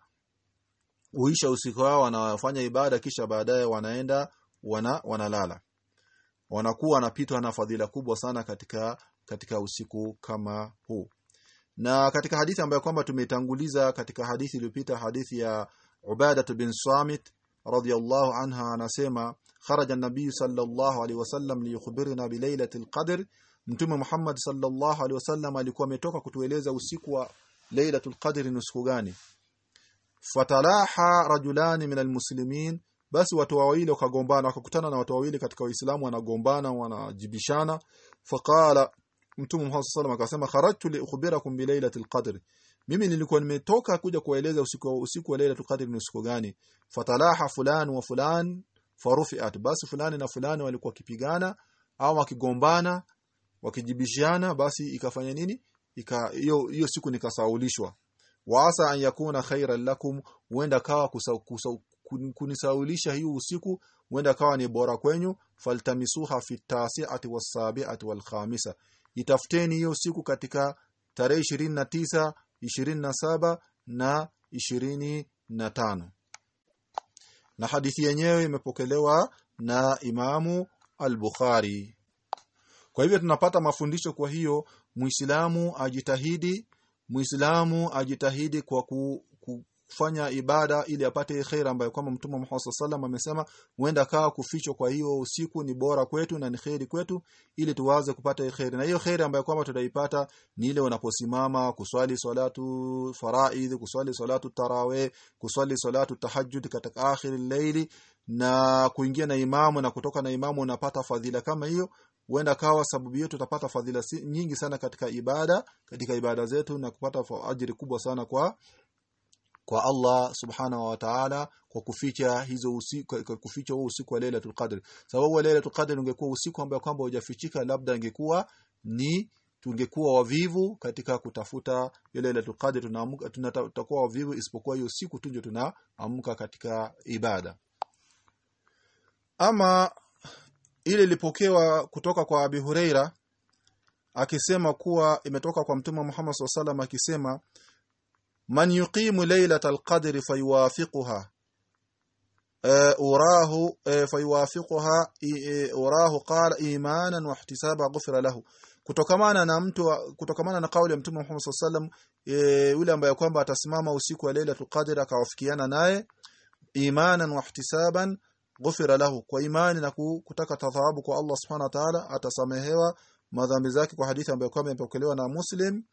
Speaker 1: uisha usiku wao wanafanya ibada kisha baadaye wanaenda wana wanalala. Wanakuwa wanapitwa na fadhila kubwa sana katika katika usiku kama huu. Na katika hadithi ambayo kwamba tumetanguliza katika hadithi iliyopita hadithi ya Ubadah bin Samit radhiyallahu anha anasema kharaja an-nabiy sallallahu alaihi wasallam liyukhbirna bi lailatil qadr mtume Muhammad sallallahu alaihi wasallam alikuwa ametoka kutueleza usiku wa lailatul qadr ni usiku gani. Fatalaha rajulani min almuslimin basi watu wawili wakagombana wakakutana na watu wawili katika waislamu wanagombana wanajibishana. Faqala mtume Muhammad sallallahu akasema kharajtu liukhbirakum bi lailatul qadr mimi nilikuwa nimetoka kuja kueleza usiku usiku wa lailatul qadr ni usiku gani. Fatalaha fulan wa fulan farufiat. Basi fulani na fulani walikuwa kipigana au wakigombana wakijibishana basi ikafanya nini? Ika hiyo hiyo siku nikasaulishwa. Waasa an yakuna khairan lakum huenda kawa kunisaulisha hiyo usiku huenda kawa ni bora kwenyu faltamisuha fi tasi'ati was-sabi'ati wal-khamisa itafuteni hiyo siku katika tarehe 29 27 na 25 na hadithi yenyewe imepokelewa na Imamu al-Bukhari kwa hivyo tunapata mafundisho kwa hiyo Muislamu ajitahidi Muislamu ajitahidi kwa ku, kufanya ibada ili apate khair ambayo kwamba Mtume Muhammad sallallahu amesema huenda kaa kufichwa kwa hiyo usiku ni bora kwetu na ni khairi kwetu ili tuwaze kupata khair na hiyo khair ambayo kwamba tutaipata ni ile unaposimama kuswali salatu faraidh kuswali salatu tarawih kuswali salatu tahajjud katika akhir al na kuingia na imamu na kutoka na imamu unapata fadhila kama hiyo huenda kawa sababu yetu tutapata fadhila nyingi sana katika ibada katika ibada zetu na kupata ajiri kubwa sana kwa kwa Allah subhanahu wa ta'ala kwa kuficha hizo usiku kuficha huo usiku wa Lailatul Qadr. Sababu Lailatul Qadr ungekuwa usiku ambao kwamba hujafichika labda ingekuwa ni tungekuwa wavivu katika kutafuta ile Lailatul Qadr tunaamka tunatakuwa wavivu isipokuwa hiyo siku tunje tunaamka katika ibada. Ama ile ilipokewa kutoka kwa Abi Huraira akisema kuwa imetoka kwa Mtume Muhammad SAW akisema man yuqimu laylatal qadri fayuwafiquha. Urahu fayuwafiquha urahu qala imanan wa ihtisaba ghufra lahu. Kutokamana na mtu kutokamana na kauli ya Mtume Muhammad SAW yule ambaye kwamba atasimama usiku wa Lailatul Qadr akawafikiana naye imanan wa ihtisaban ghufira lahu kwa imani na kutaka thawabu kwa Allah subhanahu wa ta'ala atasamehewa madhambi zake kwa hadithi ambayo kwamba imepokelewa na Muslim.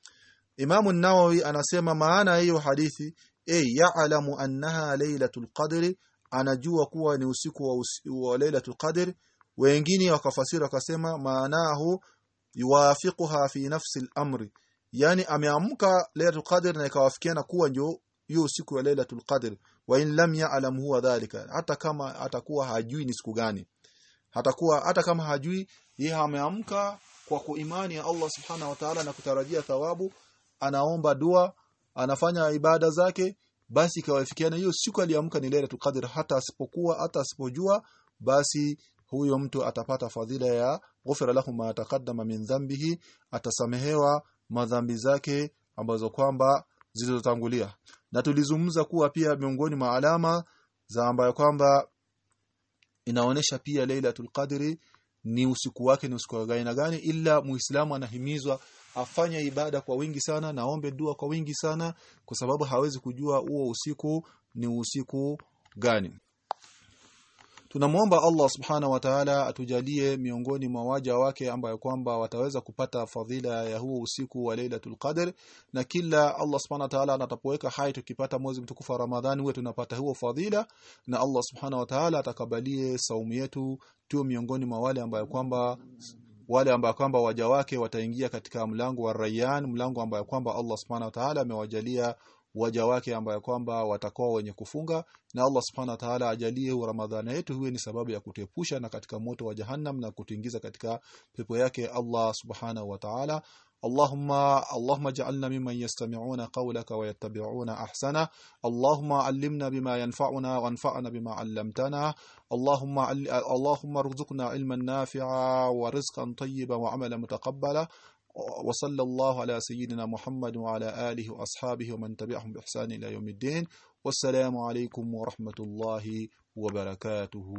Speaker 1: Imamu an-Nawawi anasema maana hiyo hadithi eh ya'lamu annaha lailatul qadri anajua kuwa ni usiku wa, usi, wa lailatul qadr. Wengine wakafasiri wakasema maanahu yuwafiquha fi nafsi al-amri yani ameamka lailatul qadr na ikawafikiana kuwa ndio hiyo usiku wa lailatul qadr wa in lam ya'lam huwa dhalika. Hata kama atakuwa hajui ni siku gani. Hatakuwa hata kama hajui yeye ameamka kwa kuimani ya Allah subhana wa ta'ala na kutarajia thawabu anaomba dua anafanya ibada zake basi kawafikiana hiyo siku aliamka ni Lailatul Qadr. Hata asipokuwa hata asipojua basi huyo mtu atapata fadhila ya ghufira lahu ma taqaddama min dhanbihi atasamehewa madhambi zake ambazo kwamba zilizotangulia na tulizungumza kuwa pia miongoni mwa alama za ambayo kwamba inaonesha pia Lailatul Qadri ni usiku wake ni usiku wa aina gani ila muislamu anahimizwa afanye ibada kwa wingi sana na ombe dua kwa wingi sana kwa sababu hawezi kujua huo usiku ni usiku gani tunamwomba Allah subhanahu wa ta'ala atujalie miongoni mwa waja wake ambayo kwamba wataweza kupata fadhila ya huo usiku wa Lailatul Qadr. Na kila Allah subhanahu wa ta'ala anatapoweka hai tukipata mwezi mtukufu wa Ramadhani huwa tunapata huo fadhila. Na Allah subhanahu wa ta'ala atakabalie saumu yetu tu miongoni mwa wale ambayo kwamba wale ambao kwamba waja wake wataingia katika mlango wa Rayyan mlango ambao kwamba Allah subhanahu wa ta'ala amewajalia waja wake ambayo kwamba watakuwa wenye kufunga na Allah subhanahu wa ta'ala ajalie Ramadhani yetu huwe ni sababu ya kutuepusha na katika moto wa jahannam na kutuingiza katika pepo yake Allah subhanahu wa ta'ala اللهم اللهم اجعلنا ممن يستمعون قولك ويتبعون احسنه اللهم علمنا بما ينفعنا وانفعنا بما علمتنا اللهم عل... اللهم ارزقنا علما نافعا ورزقا طيبا وعملا متقبلا وصلى الله على سيدنا محمد وعلى آله وأصحابه ومن تبعهم بإحسان إلى يوم الدين. والسلام عليكم ورحمة الله وبركاته.